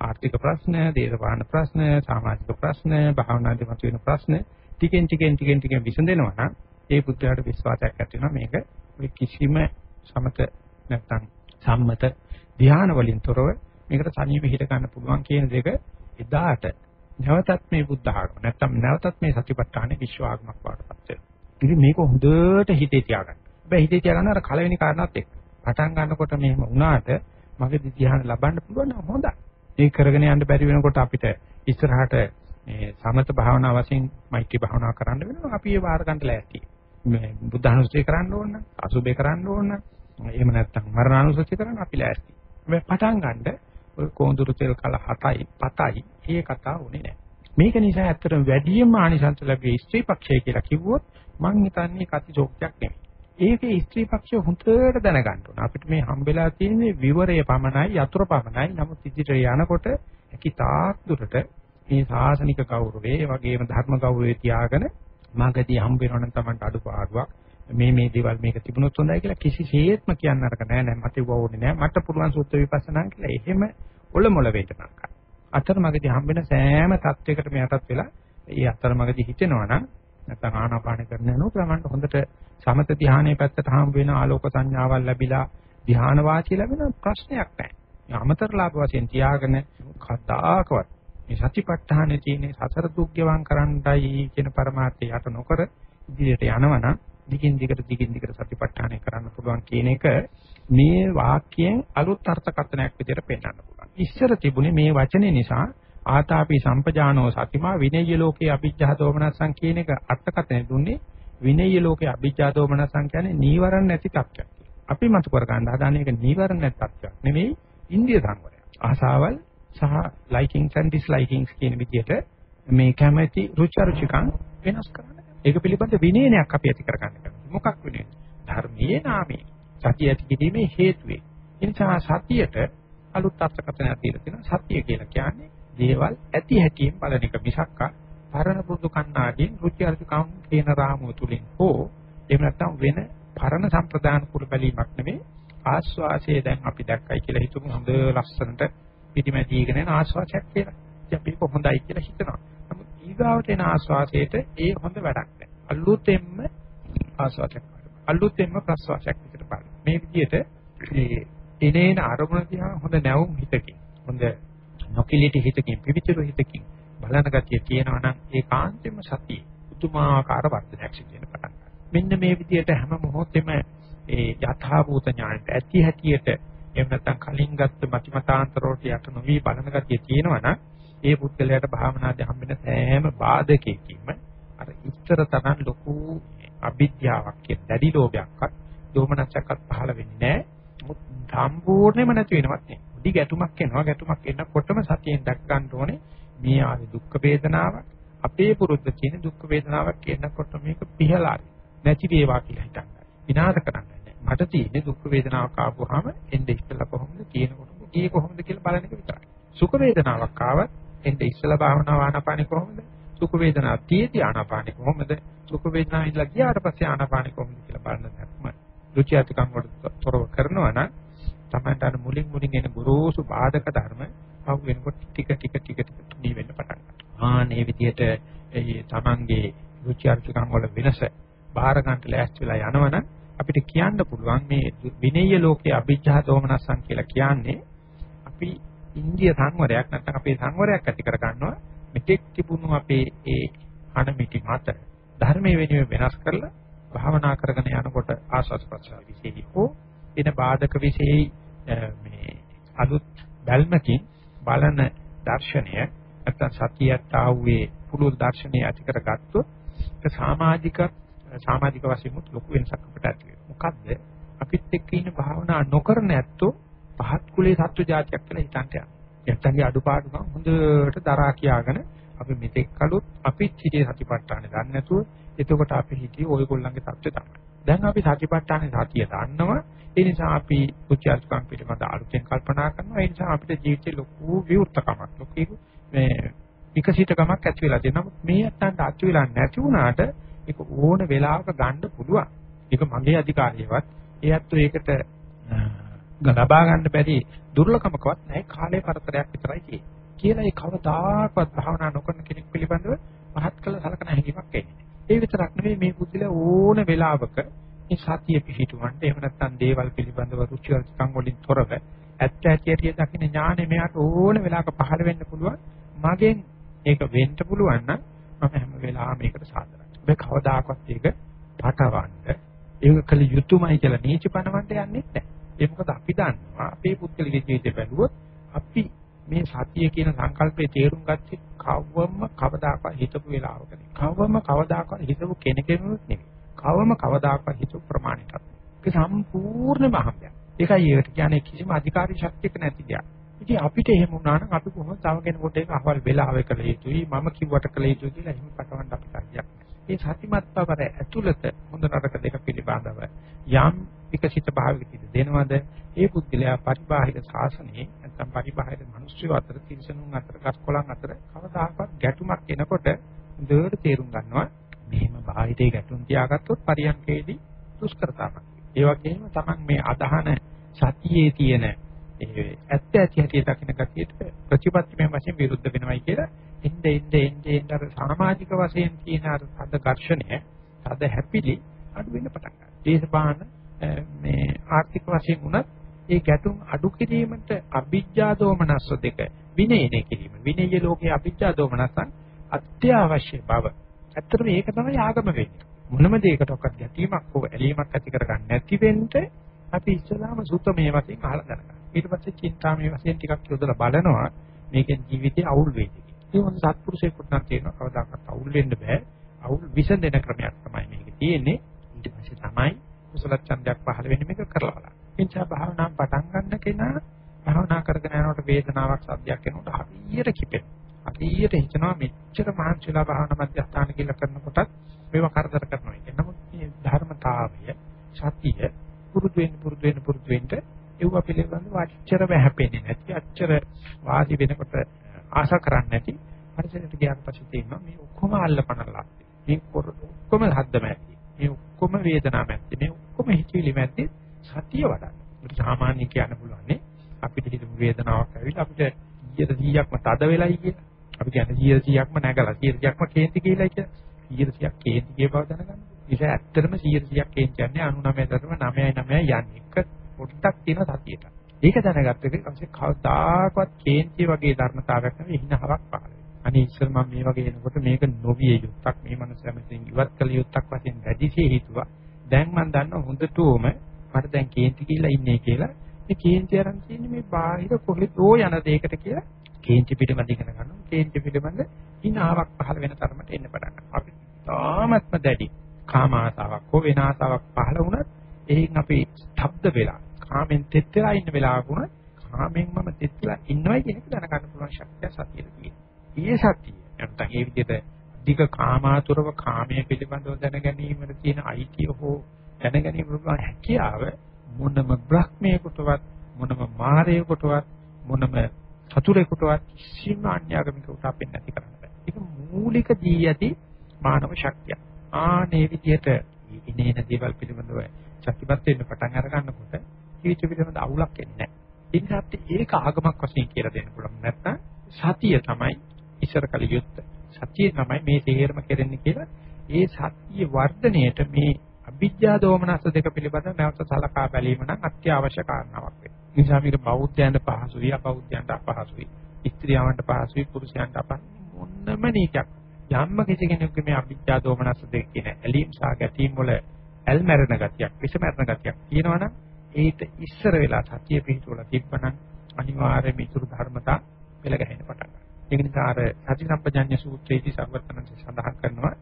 ආර්ථික ප්‍රශ්න, දේශපාලන ප්‍රශ්න, සමාජික ප්‍රශ්න, භාවනාදී මතුවෙන ප්‍රශ්න ටිකෙන් ටිකෙන් ටිකෙන් ටිකෙන් විසඳෙනවා නම් ඒ පුත්‍රයාට විශ්වාසයක් ඇති වෙනවා මේක කිසිම සමත නැත්තම් සම්මත ධ්‍යාන වලින් තොරව මේකට තනියම හිට ගන්න පුළුවන් කියන දෙක එදාට නැවතත් මේ බුද්ධ ආගම නැත්තම් නැවතත් මේ සතිපට්ඨානේ විශ්ව ආගමක් වඩපත් වෙනවා. ඉතින් මේක හොඳට හිතේ තියාගන්න. හැබැයි හිතේ තියාගන්න අර කලවෙනි කාරණාත් එක්ක. පටන් ගන්නකොට මෙහෙම වුණාට මගේ ධ්‍යාන ලබන්න පුළුවන් නම් හොඳයි. ඒක කරගෙන යන්න බැරි වෙනකොට අපිට ඉස්සරහට මේ සමත භාවනා වශයෙන් මෛත්‍රී භාවනා කරන්න වෙනවා. අපි ඒ වාර ගන්න ලෑස්ති. මේ බුද්ධානුස්සතිය කරන්න ඕන, අසුබේ කරන්න ඕන, එහෙම නැත්නම් මරණානුස්සතිය කරන්න අපි ලෑස්ති. මේ පටන් ගන්න ඔය කොඳුරු තෙල් කල 7යි 7යි ඒ කතාව උනේ නැහැ. මේක නිසා ඇත්තටම වැඩිම ආනිසංස ලැබෙයි ස්ත්‍රී පක්ෂය කියලා කිව්වොත් මං හිතන්නේ කතිජෝක්යක් නෙමෙයි. ඒකේ ස්ත්‍රී පක්ෂය හුඟට දැනගන්න ඕන. අපිට මේ හම්බෙලා තියෙන්නේ විවරය පමණයි, යතුරු පමණයි. නමුත් ඉදිරියට යනකොට ඇකි තාක් දුරට මේ සාසනික ගෞරවය, වගේම ධර්ම ගෞරවය තියාගෙන මාගදී හම්බ වෙනවනම් Tamanට අඩුපාඩුවක් මේ මේ දේවල් මේක තිබුණොත් හොඳයි කියලා කිසිසේත්ම කියන්න අරක නෑ නෑ මට ඕනේ නෑ මට පුළුවන් සුත්ත විපස්සනා කියලා එහෙම ඔලොමොල වේදනා කරා. අතරමඟදී හම්බෙන සෑම තත්වයකටම යටත් වෙලා ඒ අතරමඟදී හිතෙනවා නම් නැත්නම් ආනාපාන කරන යනකොට තමන්ට හොඳට සමත ධානයේ පැත්තට හම්බ වෙන ආලෝක සංඥාවල් ලැබිලා ධාන වාචිය ලැබෙන ප්‍රශ්නයක් නැහැ. අමතර ලාභ වශයෙන් තියාගෙන කතාකවත් මේ සතිපට්ඨානේ තියෙන සතර දුක් ගෙවම් කරන්නයි කියන પરමාර්ථය යට නොකර ඉදිරියට යනවනම් දිගින් දිගට දිගින් දිගට සතිපට්ඨානය කරන්න පුළුවන් කියන එක මේ වාක්‍යයෙන් අලුත් අර්ථකථනයක් විදිහට පෙන්වන්න පුළුවන්. ඉස්සර තිබුණේ මේ වචනේ නිසා ආතාපි සම්පජානෝ සතිමා විනය්‍ය ලෝකේ අභිජ්ජා දෝමනසං කියන එක අර්ථකථනය දුන්නේ විනය්‍ය ලෝකේ අභිජ්ජා දෝමනසං කියන්නේ නීවරණ නැති තත්ත්වයක්. අපි මතු කර ගන්න හදාන එක නීවරණ නැති තත්ත්වයක් නෙමෙයි ඉන්දිය සංවරය. ආසාවල් සහ likings and dislikings කියන විදිහට මේ කැමැති රුචි අරුචිකම් වෙනස් කරන්න. ඒක පිළිබඳ විනයනයක් අපි ඇති කරගන්න කැමති. මොකක් විනයද? ධර්මයේ නාමයේ. සතිය ඇති කිරීමේ හේතුවේ. ඒ නිසා සතියට අලුත් අර්ථකථනයක් දීලා තියෙනවා. සතිය කියලා කියන්නේ දේවල් ඇති හැටියෙන් බලන එක මිසක්ක පරණ පුරුදු කන්නාඩියෙන් රුචි අරුචිකම් කියන රාමුව තුලින් හෝ එහෙම නැත්නම් වෙන පරණ සම්ප්‍රදාන කුල බැලීමක් නෙමෙයි ආස්වාසය දැන් අපි දැක්කයි කියලා හිතමු හොඳ ලස්සනට පිටිමැදීගෙන යන ආස්වාසයක් කියලා. ඉතින් අපි කොහොඳයි කියලා හිතනවා. නමුත් ඊගාවට එන ආස්වාසයට ඒ හොඳ වැඩක් නැහැ. අලුතෙන්ම ආස්වාසයක් අලුතෙන්ම ප්‍රස්වාසයක් විතර බලන්න. මේ විදිහට මේ එනේන අරමුණ දිහා හොඳ නැවුම් හිතකින් හොඳ නොකිලිටි හිතකින් පිවිතුරු හිතකින් බලන ගතිය තියෙනවා නම් ඒකාන්තයෙන්ම සතිය උතුමාකාර වර්ධනයක් සිදු වෙන පටන් ගන්නවා. මෙන්න මේ විදිහට හැම මොහොතෙම ඒ යථාභූත ඥානට ඇති හැටියට එහෙම නැත්නම් කලින් ගත්ත මතිමතාන්තර වලට යට නොවි බලන ගතිය තියෙනවා නම් ඒ පුද්ගලයාට භාවනාදී හම්බෙන සෑම බාධකයකින්ම අර ඉස්තර තරම් ලොකු අවිද්‍යාවක් කියන දැඩි ලෝභයක්වත් දෝමනසක්වත් පහළ වෙන්නේ නැහැ. සම්පූර්ණයෙන්ම නැති වෙනවත් නේ. උඩි ගැටුමක් එනවා ගැටුමක් එනකොටම සතියෙන් දැක් ගන්න ඕනේ මේ ආවේ දුක් වේදනාවක් අපේ පුරුද්ද තියෙන දුක් වේදනාවක් එනකොට මේක පිහලා නැති වේවා කියලා හිතන්න. විනාශ කරන්න. මට තියෙන්නේ දුක් වේදනාවක් ආපුවාම එnde ඉස්සලා කොහොමද කියනකොට ගියේ කොහොමද කියලා බලන එක විතරයි. සුඛ වේදනාවක් ආවත් එnde ඉස්සලා භාවනාව ආනාපානෙ කොහොමද? සුඛ වේදනාව තියේදී ආනාපානෙ කොහොමද? සුඛ වේදනාව ඉඳලා ගියාට පස්සේ ආනාපානෙ කොහොමද කියලා බලන දැක්ම. රුචි අධිකම් වලට තොරව කරනවා නම් තමයි අර මුලින් මුලින් එන ගුරුසු බාධක ධර්ම පහු වෙනකොට ටික ටික ටික ටික තුනී වෙන්න පටන් ගන්නවා. ආ මේ විදිහට ඒ තමන්ගේ රුචි අධිකම් වල වෙනස බාහිර ගන්නට ලෑස්ති වෙලා යනවනම් අපිට කියන්න පුළුවන් මේ විනේය ලෝකයේ අභිජ්ජා දෝමනස්සන් කියලා කියන්නේ අපි ඉන්දිය සංවරයක් නැත්නම් අපේ සංවරයක් ඇති කර ගන්නවා මෙතෙක් තිබුණු අපේ ඒ අනමිටි මත ධර්මයේ වෙනුවෙන් වෙනස් කරලා භාවනා කරගෙන යනකොට ආස්වාද ප්‍රසාර විශේෂයි හෝ එන බාධක විශේෂයි මේ අලුත් බැල්මකින් බලන දර්ශනය නැත්නම් සතියට ආවේ පුළුල් දර්ශනය ඇති කරගත්තොත් ඒක සමාජික සමාජික වශයෙන් ලොකු වෙනසක් අපිට ඇති වෙනවා. මොකද්ද? අපිත් එක්ක ඉන්න භාවනා නොකරන ඇත්තෝ පහත් කුලේ සත්ව జాතියක් කියලා හිතන්ට යනවා. නැත්තන්ගේ අඩුපාඩුකම් හොඳට දරා කියාගෙන අපි මෙතෙක් කළොත් අපිත් හිතේ සතිපට්ඨාන දන්නේ නැතුව එතකොට අපි හිතේ ඔයගොල්ලන්ගේ தත්ත්වය තමයි. දැන් අපි සතිපට්ඨානේ සතිය දන්නවා. ඒ නිසා අපි උච්චාරකම් පිළිබඳ අලුතෙන් කල්පනා කරනවා. ඒ නිසා අපිට ජීවිතේ ලොකු විවෘතකමක් ලොකු මේ විකසිතකමක් ඇති වෙලා තියෙනවා. මේ අත්තන්ට ඇති වෙලා නැති වුණාට ඒක ඕන වෙලාවක ගන්න පුළුවන්. ඒක මගේ අධිකාරියවත් ඒ අත්තු ඒකට ලබා ගන්න බැරි දුර්ලභමකවත් නැහැ කාලේ පරතරයක් විතරයි තියෙන්නේ. කියලා ඒ කවදාකවත් භාවනා නොකරන කෙනෙක් පිළිබඳව පහත් කළ සලකන හැඟීමක් එන්නේ. ඒ විතරක් නෙවෙයි මේ බුද්ධිල ඕන වෙලාවක මේ සතිය පිහිටුවන්න එහෙම නැත්නම් දේවල් පිළිබඳව රුචි අරුචිකම් වලින් තොරව ඇත්ත ඇතිය දකින්න ඥානෙ මෙයාට ඕන වෙලාවක පහළ වෙන්න පුළුවන්. මගෙන් ඒක වෙන්න පුළුවන් නම් මම හැම වෙලාවෙම මේකට සාදරයි. මේ කවදාකවත් ඒක පටවන්න ඒක කළ යුතුයමයි කියලා නීච පනවන්න යන්නේ නැහැ. ඒ මොකද අපි දන්නවා අපේ පුද්ගලික ජීවිතේ බැලුවොත් අපි මේ සතිය කියන සංකල්පේ තේරුම් ගත්තේ කවවම කවදාකවත් හිතපු වෙලාවක නෙවෙයි. කවවම කවදාකවත් හිතපු කෙනෙකුෙම නෙවෙයි. කවවම කවදාකවත් හිතපු ප්‍රමාණයකට. ඒක සම්පූර්ණම අහඹයක්. ඒකයි ඒකට කියන්නේ කිසිම අධිකාරී ශක්තියක නැති දෙයක්. ඉතින් අපිට එහෙම වුණා නම් අපි කොහොමද තව කෙනෙකුට ඒක අහවල් වෙලාවෙ කළ යුතුයි මම කිව්වට කළ යුතුයි කියලා එහෙම පටවන්න අපිට අයියක් මේ සතිමත් බවර ඇතුළත හොඳ නරක දෙක පිළිබඳව යම් විකසිත භාවයකට දෙනවද ඒ පුද්ගලයා පරිබාහිර ශාසනයේ නැත්නම් පරිබාහිර මිනිස්සු අතර තිරසනුන් අතර ගස්කොලන් අතර කවදාකවත් ගැටුමක් එනකොට දෙවට තේරුම් ගන්නවා මෙහෙම බාහිරේ ගැටුම් තියාගත්තොත් පරියන්කේදී දුෂ්කරතාවක්. ඒ වගේම තමන් මේ අදහන සතියේ තියෙන ඇත්ත ඇති හැටි දකින්න ගතියට ප්‍රතිපත්තිමය වශයෙන් විරුද්ධ වෙනවයි කියලා එnde එnde එnde එnde අර සමාජික වශයෙන් තියෙන අර සද ඝර්ෂණය සද හැපිලි අඩු වෙන්න පටන් ගන්නවා. දේශපාලන මේ ආර්ථික වශයෙන් උනත් ඒ ගැටුම් අඩු කිරීමට අභිජ්ජා දෝමනස්ස දෙක විනයනේ කිරීම. විනය ලෝකයේ අභිජ්ජා දෝමනසන් අත්‍යවශ්‍ය බව. ඇත්තටම ඒක තමයි ආගම වෙන්නේ. මොනම දෙයකටවත් ගැටීමක් හෝ ඇලීමක් ඇති කරගන්න නැති වෙන්න අපි ඉස්සලාම සුතමේ වශයෙන් අහලා ගන්නවා. ඊට පස්සේ චින්තාමේ වශයෙන් ටිකක් යොදලා බලනවා මේකෙන් ජීවිතේ අවුල් වෙයිද කියලා. ඒ වගේ සත්පුරුෂයෙකුට නම් තේරෙනවා කවදාකවත් අවුල් වෙන්න බෑ. අවුල් විසඳෙන ක්‍රමයක් තමයි මේක තියෙන්නේ. ඊට පස්සේ තමයි කුසල ඡන්දයක් පහළ වෙන්නේ මේක කරලා බලන්න. එනිසා භාවනා පටන් ගන්න කෙනා භාවනා කරගෙන යනකොට වේදනාවක් සද්දයක් එනකොට හරියට කිපෙනවා. හරියට හිතනවා මෙච්චර මහන්සිලා භාවනා මධ්‍යස්ථාන කියලා කරනකොටත් මේව කරදර කරනවා කියන. නමුත් මේ ධර්මතාවය සතිය පුරුදු වෙන්න පුරුදු වෙන්න පුරුදු වෙන්න ඒව පිළිබඳව අච්චර බහැපෙන්නේ නැති අච්චර වාසි වෙනකොට ආශා කරන්නේ නැති පරිසරයට ගියාට පස්සේ තේරෙනවා මේ ඔක්කොම අල්ලපනලා මේ ඔක්කොම හද්දම ඇති මේ ඔක්කොම වේදනාවක් ඇති මේ ඔක්කොම හිතවිලි මැද්දේ සතිය වඩන්න. ඒක සාමාන්‍ය කියන්න පුළුවන් නේ අපිට හිතමු වේදනාවක් ඇවිල්ලා අපිට 100%ක්ම තද වෙලයි කියලා. අපි කියන්නේ 100%ක්ම නැගලා 100%ක්ම කේන්ති කියලා කියලා. 100%ක් කේන්ති කිය බව දැනගන්න. ඒක ඇත්තටම 100%ක් කේන්ති කියන්නේ 99.99 යන්නේ. එක පොඩ්ඩක් තියෙන සතියට. ඒක දැනගත්ත එක කවසේ කවදාකවත් කේන්ති වගේ ධර්මතාවයක් නෙවෙයි හිනහවක් පහළ වෙනවා. අනේ ඉස්සර මම මේ වගේ එනකොට මේක නොවිය යුක්තක් මේ මනස හැමතින් ඉවත් කළ යුක්තක් වශයෙන් වැඩිසේ හිතුවා. දැන් මම දන්නවා හොඳටම මට දැන් කේන්ති කියලා ඉන්නේ කියලා. මේ කේන්ති අරන් තියෙන්නේ මේ බාහිර කොහෙදෝ යන දෙයකට කියලා කේන්ති පිටමද ඉගෙන ගන්නවා. කේන්ති පිටමද හිනාවක් පහළ වෙන තරමට එන්න පටන් ගන්නවා. අපි තාමත්ම දැඩි කාම ආසාවක් හෝ වෙන ආසාවක් පහළ වුණත් එයින් අපි ස්තබ්ද වෙලා කාමෙන් තෙත් වෙලා ඉන්න වෙලාවක වුණත් කාමෙන් මම තෙත් වෙලා ඉන්නවයි කියන එක දැනගන්න පුළුවන් ශක්තිය සතියේ තියෙනවා. ඒ සතිය නැත්නම් ඒ විදිහට අධික කාමාතුරව කාමයේ පිළිබඳව දැන ගැනීමට තියෙන අයිතිය හෝ දැන ගැනීම පුළුවන් හැකියාව මොනම බ්‍රහ්මයකටවත් මොනම මාරයකටවත් මොනම සතුරෙකුටවත් කිසිම අන්‍යාගමිකවට අපෙන් නැති කරන්න බෑ. ඒක මූලික දී ඇති මානව ශක්තිය. ආනේ විදිහට ඉනේන දේවල් පිළිබඳව ශක්තිපත් වෙන්න පටන් අර ගන්නකොට ජීවිත පිළිබඳ අවුලක් එන්නේ නැහැ. ඒ නිසා අපිට ඒක ආගමක් වශයෙන් කියලා දෙන්න පුළුවන්. නැත්නම් සතිය තමයි ඉස්සර කල යුත්තේ. සතිය තමයි මේ තේරම කෙරෙන්නේ කියලා ඒ සතිය වර්ධනයේට මේ අවිද්‍යා දෝමනස දෙක පිළිබඳව නැවත සලකා බැලීම නම් අත්‍යවශ්‍ය කාරණාවක් වෙනවා. ඒ නිසා මේක බෞද්ධයන්ට පහසුයි අපෞද්ධයන්ට අපහසුයි. ස්ත්‍රියවන්ට පහසුයි පුරුෂයන්ට අපහසුයි මොන්නම නීකක්. යම්ම කිසි කෙනෙකුගේ මේ අවිද්‍යා දෝමනස දෙක කියන ඇලීම් සහ ගැටීම් වල ඇල්මැරෙන ගතියක්, විසමැරෙන ගතියක් තියෙනවනම් ඒට ඉස්සර වෙලා සතිය පිහිටුවලා තිබ්බනම් අනිවාර්යයෙන්ම ඉතුරු ධර්මතා පෙළ ගැහෙන්න පටන් ගන්නවා. ඒක නිසා අර සති සම්පජඤ්ඤ සූත්‍රයේදී සර්වඥයන් සඳහන් කරනවා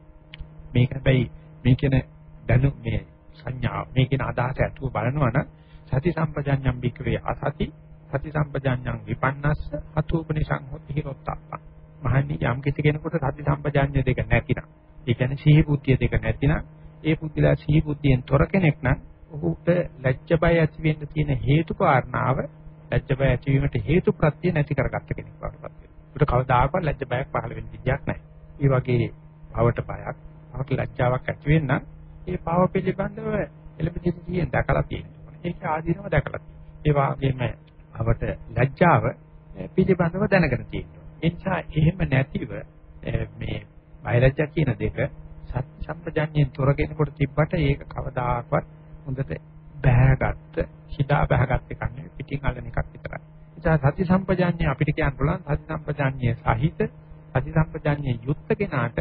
මේක හැබැයි මේ කියන දැනු මේ සංඥා මේ කියන අදහස ඇතුව බලනවා නම් සති සම්පජඤ්ඤම් බික්වේ අසති සති සම්පජඤ්ඤම් විපන්නස්ස අතූපනිසං හොති හිරොත්තප්ප මහණනි යම් කිසි කෙනෙකුට සති සම්පජඤ්ඤ දෙක නැතිනම් ඒ කියන්නේ සිහි බුද්ධිය දෙක නැතිනම් ඒ පුද්ගලයා සිහි බුද්ධියෙන් තොර කෙනෙක් නම් ඔහුට ලැජ්ජ බය ඇති වෙන්න තියෙන හේතු කාරණාව ලැජ්ජ බය ඇතිවීමට හේතු ප්‍රත්‍ය නැති කරගත්ත කෙනෙක් වඩපත් වෙනවා. ඒකට කවදාකවත් ලැජ්ජ බයක් පහළ වෙන්න විදියක් නැහැ. ඒ වගේ භවට බයක්, භවට ලැජ්ජාවක් ඇති වෙන්න ඒ පාව පිළිබඳව එළඹෙදිසියෙන් දැකලා තියෙනවා. ඒක ආදීනව දැකලා තියෙනවා. ඒ වගේම අපට ලැජ්ජාව පිළිබඳව දැනගෙන තියෙනවා. ඒ නිසා එහෙම නැතිව මේ බයලජ්ජා කියන දෙක සත්‍ය සම්පජඤ්ඤයෙන් තොරගෙනකොට තිබ්බට ඒක කවදාකවත් හොඳට බෑගත්ත, හිතා බෑගත්ත එකක් නෙවෙයි පිටින් අල්ලන එකක් විතරයි. ඒ නිසා සති සම්පජඤ්ඤය අපිට කියන්න පුළුවන් සති සම්පජඤ්ඤය සහිත සති සම්පජඤ්ඤය යුක්ත කෙනාට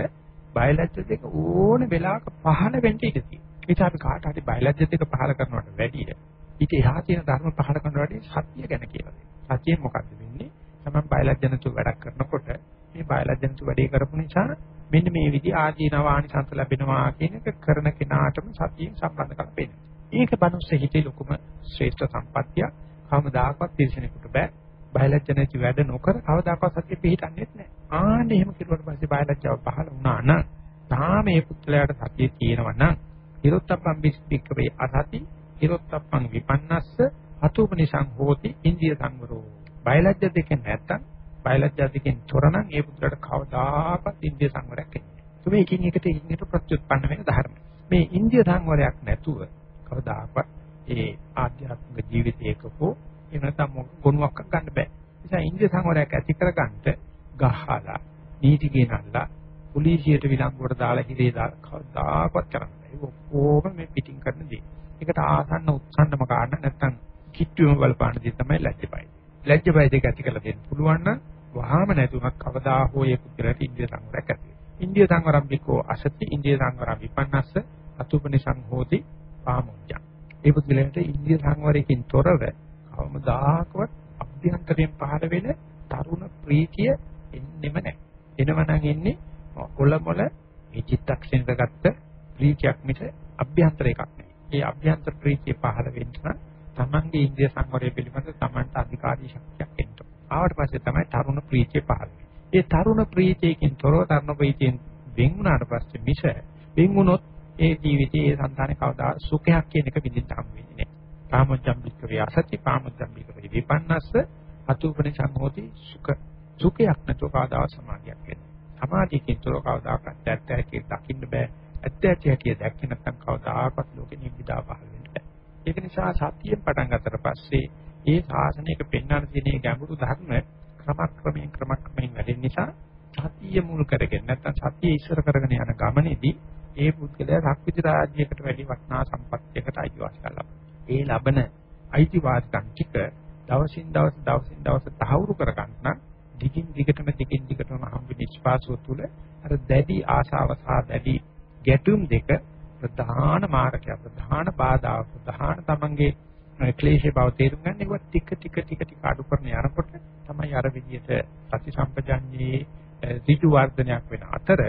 බයලජ්‍ය දෙක ඕන වෙලාවක පහළ වෙන්න ඉඩ තියෙනවා. ඒක අපි කාට හරි බයලජ්‍ය දෙක පහළ කරනවට වැඩිය ඊට එහා තියෙන ධර්ම පහළ කරනවට වැඩිය සත්‍ය ගැන කියලා දෙනවා. සත්‍යය මොකක්ද වෙන්නේ? තමයි බයලජ්‍ය නතු වැඩක් කරනකොට මේ බයලජ්‍ය නතු වැඩේ කරපු නිසා මෙන්න මේ විදි ආදීනව ආනිසංස ලැබෙනවා කියන එක කරන කෙනාටම සත්‍යයෙන් සම්බන්ධ කරලා පෙන්නනවා. ඒක බනුස්ස හිතේ ලොකුම ශ්‍රේෂ්ඨ සම්පත්තිය. කවමදාකවත් තිරසනෙකුට බෑ. බයලජ්‍ය නැති වැඩ නොකර කවදාකවත් සත්‍ය පිළිහිටන්නේ නැහැ. ආන්න එහෙම කිරුවට පස්සේ බයලජ්‍යාව පහළ වුණා නම් තාම මේ පුත්‍රයාට සතිය තියෙනවා නම් හිරොත්තප්පම් බිස්පික්කවේ අසති හිරොත්තප්පම් විපන්නස්ස අතුපනිසං හෝති ඉන්දිය සංවරෝ බයලජ්‍ය දෙකෙන් නැත්තම් බයලජ්‍ය දෙකෙන් තොරනම් මේ පුත්‍රයාට කවදාකවත් ඉන්දිය සංවරයක් එන්නේ නැහැ. මේ එකින් එකට එකින් එකට ප්‍රත්‍යুৎපන්න වෙන ධර්ම. මේ ඉන්දිය සංවරයක් නැතුව කවදාකවත් ඒ ආධ්‍යාත්මික ජීවිතයක හෝ එහෙම නැත්නම් ගුණයක් ගන්න බෑ. නිසා ඉන්දිය සංවරයක් ඇති කරගන්න ගහලා නීති ගෙනල්ලා පොලිසියට විලංගුවට දාලා හිරේ දාලා කවදාකවත් කරන්නේ නැහැ. ඔක්කොම මේ පිටින් කරන දේ. ඒකට ආසන්න උත්සන්නම කාරණා නැත්නම් කිට්ටුවම බලපාන දේ තමයි ලැජ්ජබයි. ලැජ්ජබයි දෙක ඇති කරලා දෙන්න පුළුවන් නම් වහාම නැතුණක් කවදා හෝ ඒ පුද්ගලයාට ඉන්දිය සංවරයක් ඇති වෙනවා. ඉන්දිය සංවරම් බිකෝ අසති ඉන්දිය සංවරම් විපන්නස්ස අතුපනි සංහෝති පාමුඤ්ඤ. ඒ පුද්ගලයාට ඉන්දිය සංවරයෙන් තොරව කවමදාකවත් අභ්‍යන්තරයෙන් පහළ වෙන තරුණ ප්‍රීතිය එන්නෙම නැහැ. එනවනම් එන්නේ ඔල මොල මේ චිත්තක්ෂණයට ගත්ත ප්‍රීතියක් මිස අභ්‍යන්තර එකක් නෙවෙයි. ඒ අභ්‍යන්තර ප්‍රීතිය පහළ වෙන්න නම් තමන්ගේ ඉන්ද්‍රිය සංවරය පිළිබඳ තමන්ට අධිකාරී ශක්තියක් එන්න. ආවට පස්සේ තමයි තරුණ ප්‍රීතිය පහළ වෙන්නේ. ඒ තරුණ ප්‍රීතියකින් තොරව තරුණ ප්‍රීතියෙන් වෙන් වුණාට පස්සේ මිස වෙන් වුණොත් ඒ ජීවිතයේ ඒ సంతානේ කවදා සුඛයක් කියන එක විඳින්න හම් වෙන්නේ නැහැ. කාමජම්බික ව්‍යාසති කාමජම්බික විපන්නස්ස අතුපනේ සංහෝති සුඛ සුඛයක් නැතුව කවදා සමාධියක් වෙන්නේ. සමාධියකින් තොරව කවදාකවත් ඇත්ත ඇති දකින්න බෑ. ඇත්ත ඇති හැටි දැක්කේ නැත්නම් කවදාකවත් ලෝකෙ නිවිදා පහළ වෙන්නේ නැහැ. ඒක නිසා සතියෙන් පටන් ගත්තට පස්සේ ඒ ශාසනයක පෙන්වන තියෙන ගැඹුරු ධර්ම ක්‍රමක්‍රමයෙන් ක්‍රමක්‍රමයෙන් වැඩෙන නිසා සතිය මුල් කරගෙන නැත්නම් සතිය ඉස්සර කරගෙන යන ගමනේදී ඒ පුද්ගලයා රක්විත රාජ්‍යයකට වැඩි වටිනා සම්පත්තියකට අයිතිවාසිකම් ලබනවා. ඒ ලබන අයිතිවාසිකම් ටික දවසින් දවස දවසින් දවස තහවුරු කර ගන්න දිගින් දිගටම දිගින් දිගටම හම්බ නිස්පාසුව තුළ අර දැඩි ආශාව සහ දැඩි ගැටුම් දෙක ප්‍රධාන මාර්ගය ප්‍රධාන බාධා ප්‍රධාන තමන්ගේ ක්ලේශේ බව තේරුම් ගන්න ඒවා ටික ටික ටික ටික අඩු කරන යනකොට තමයි අර විදිහට සති සම්පජඤ්ඤේ ඍජු වර්ධනයක් වෙන අතර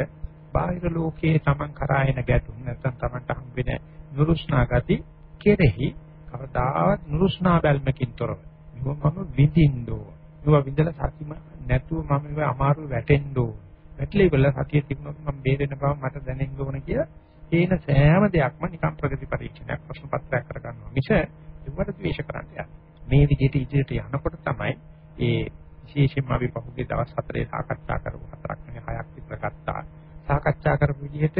බාහිර ලෝකයේ Taman කරා එන ගැටුම් නැත්නම් Tamanට හම් වෙන නුරුස්නා ගති කෙරෙහි කවදාවත් නුරුස්නා බැල්මකින් තොරව මම විඳින්නෝ. නුව විඳලා සතිම නැතුව මම මේ අමාරු වැටෙන්නෝ. වැටලි වල සතිය තිබුණොත් මම බේරෙන බව මට දැනෙන්න ඕන කියලා ඒන සෑම දෙයක්ම නිකම් ප්‍රගති පරීක්ෂණයක් ප්‍රශ්න පත්‍රයක් කරගන්නවා. මිස ඒවට ද්වේෂ කරන්නේ මේ විදිහට ඉදිරියට යනකොට තමයි ඒ විශේෂයෙන්ම අපි පහුගිය දවස් හතරේ සාකච්ඡා කරපු හතරක් නෙවෙයි හයක් විතර ගත්තා. සාකච්ඡා කරපු විදිහට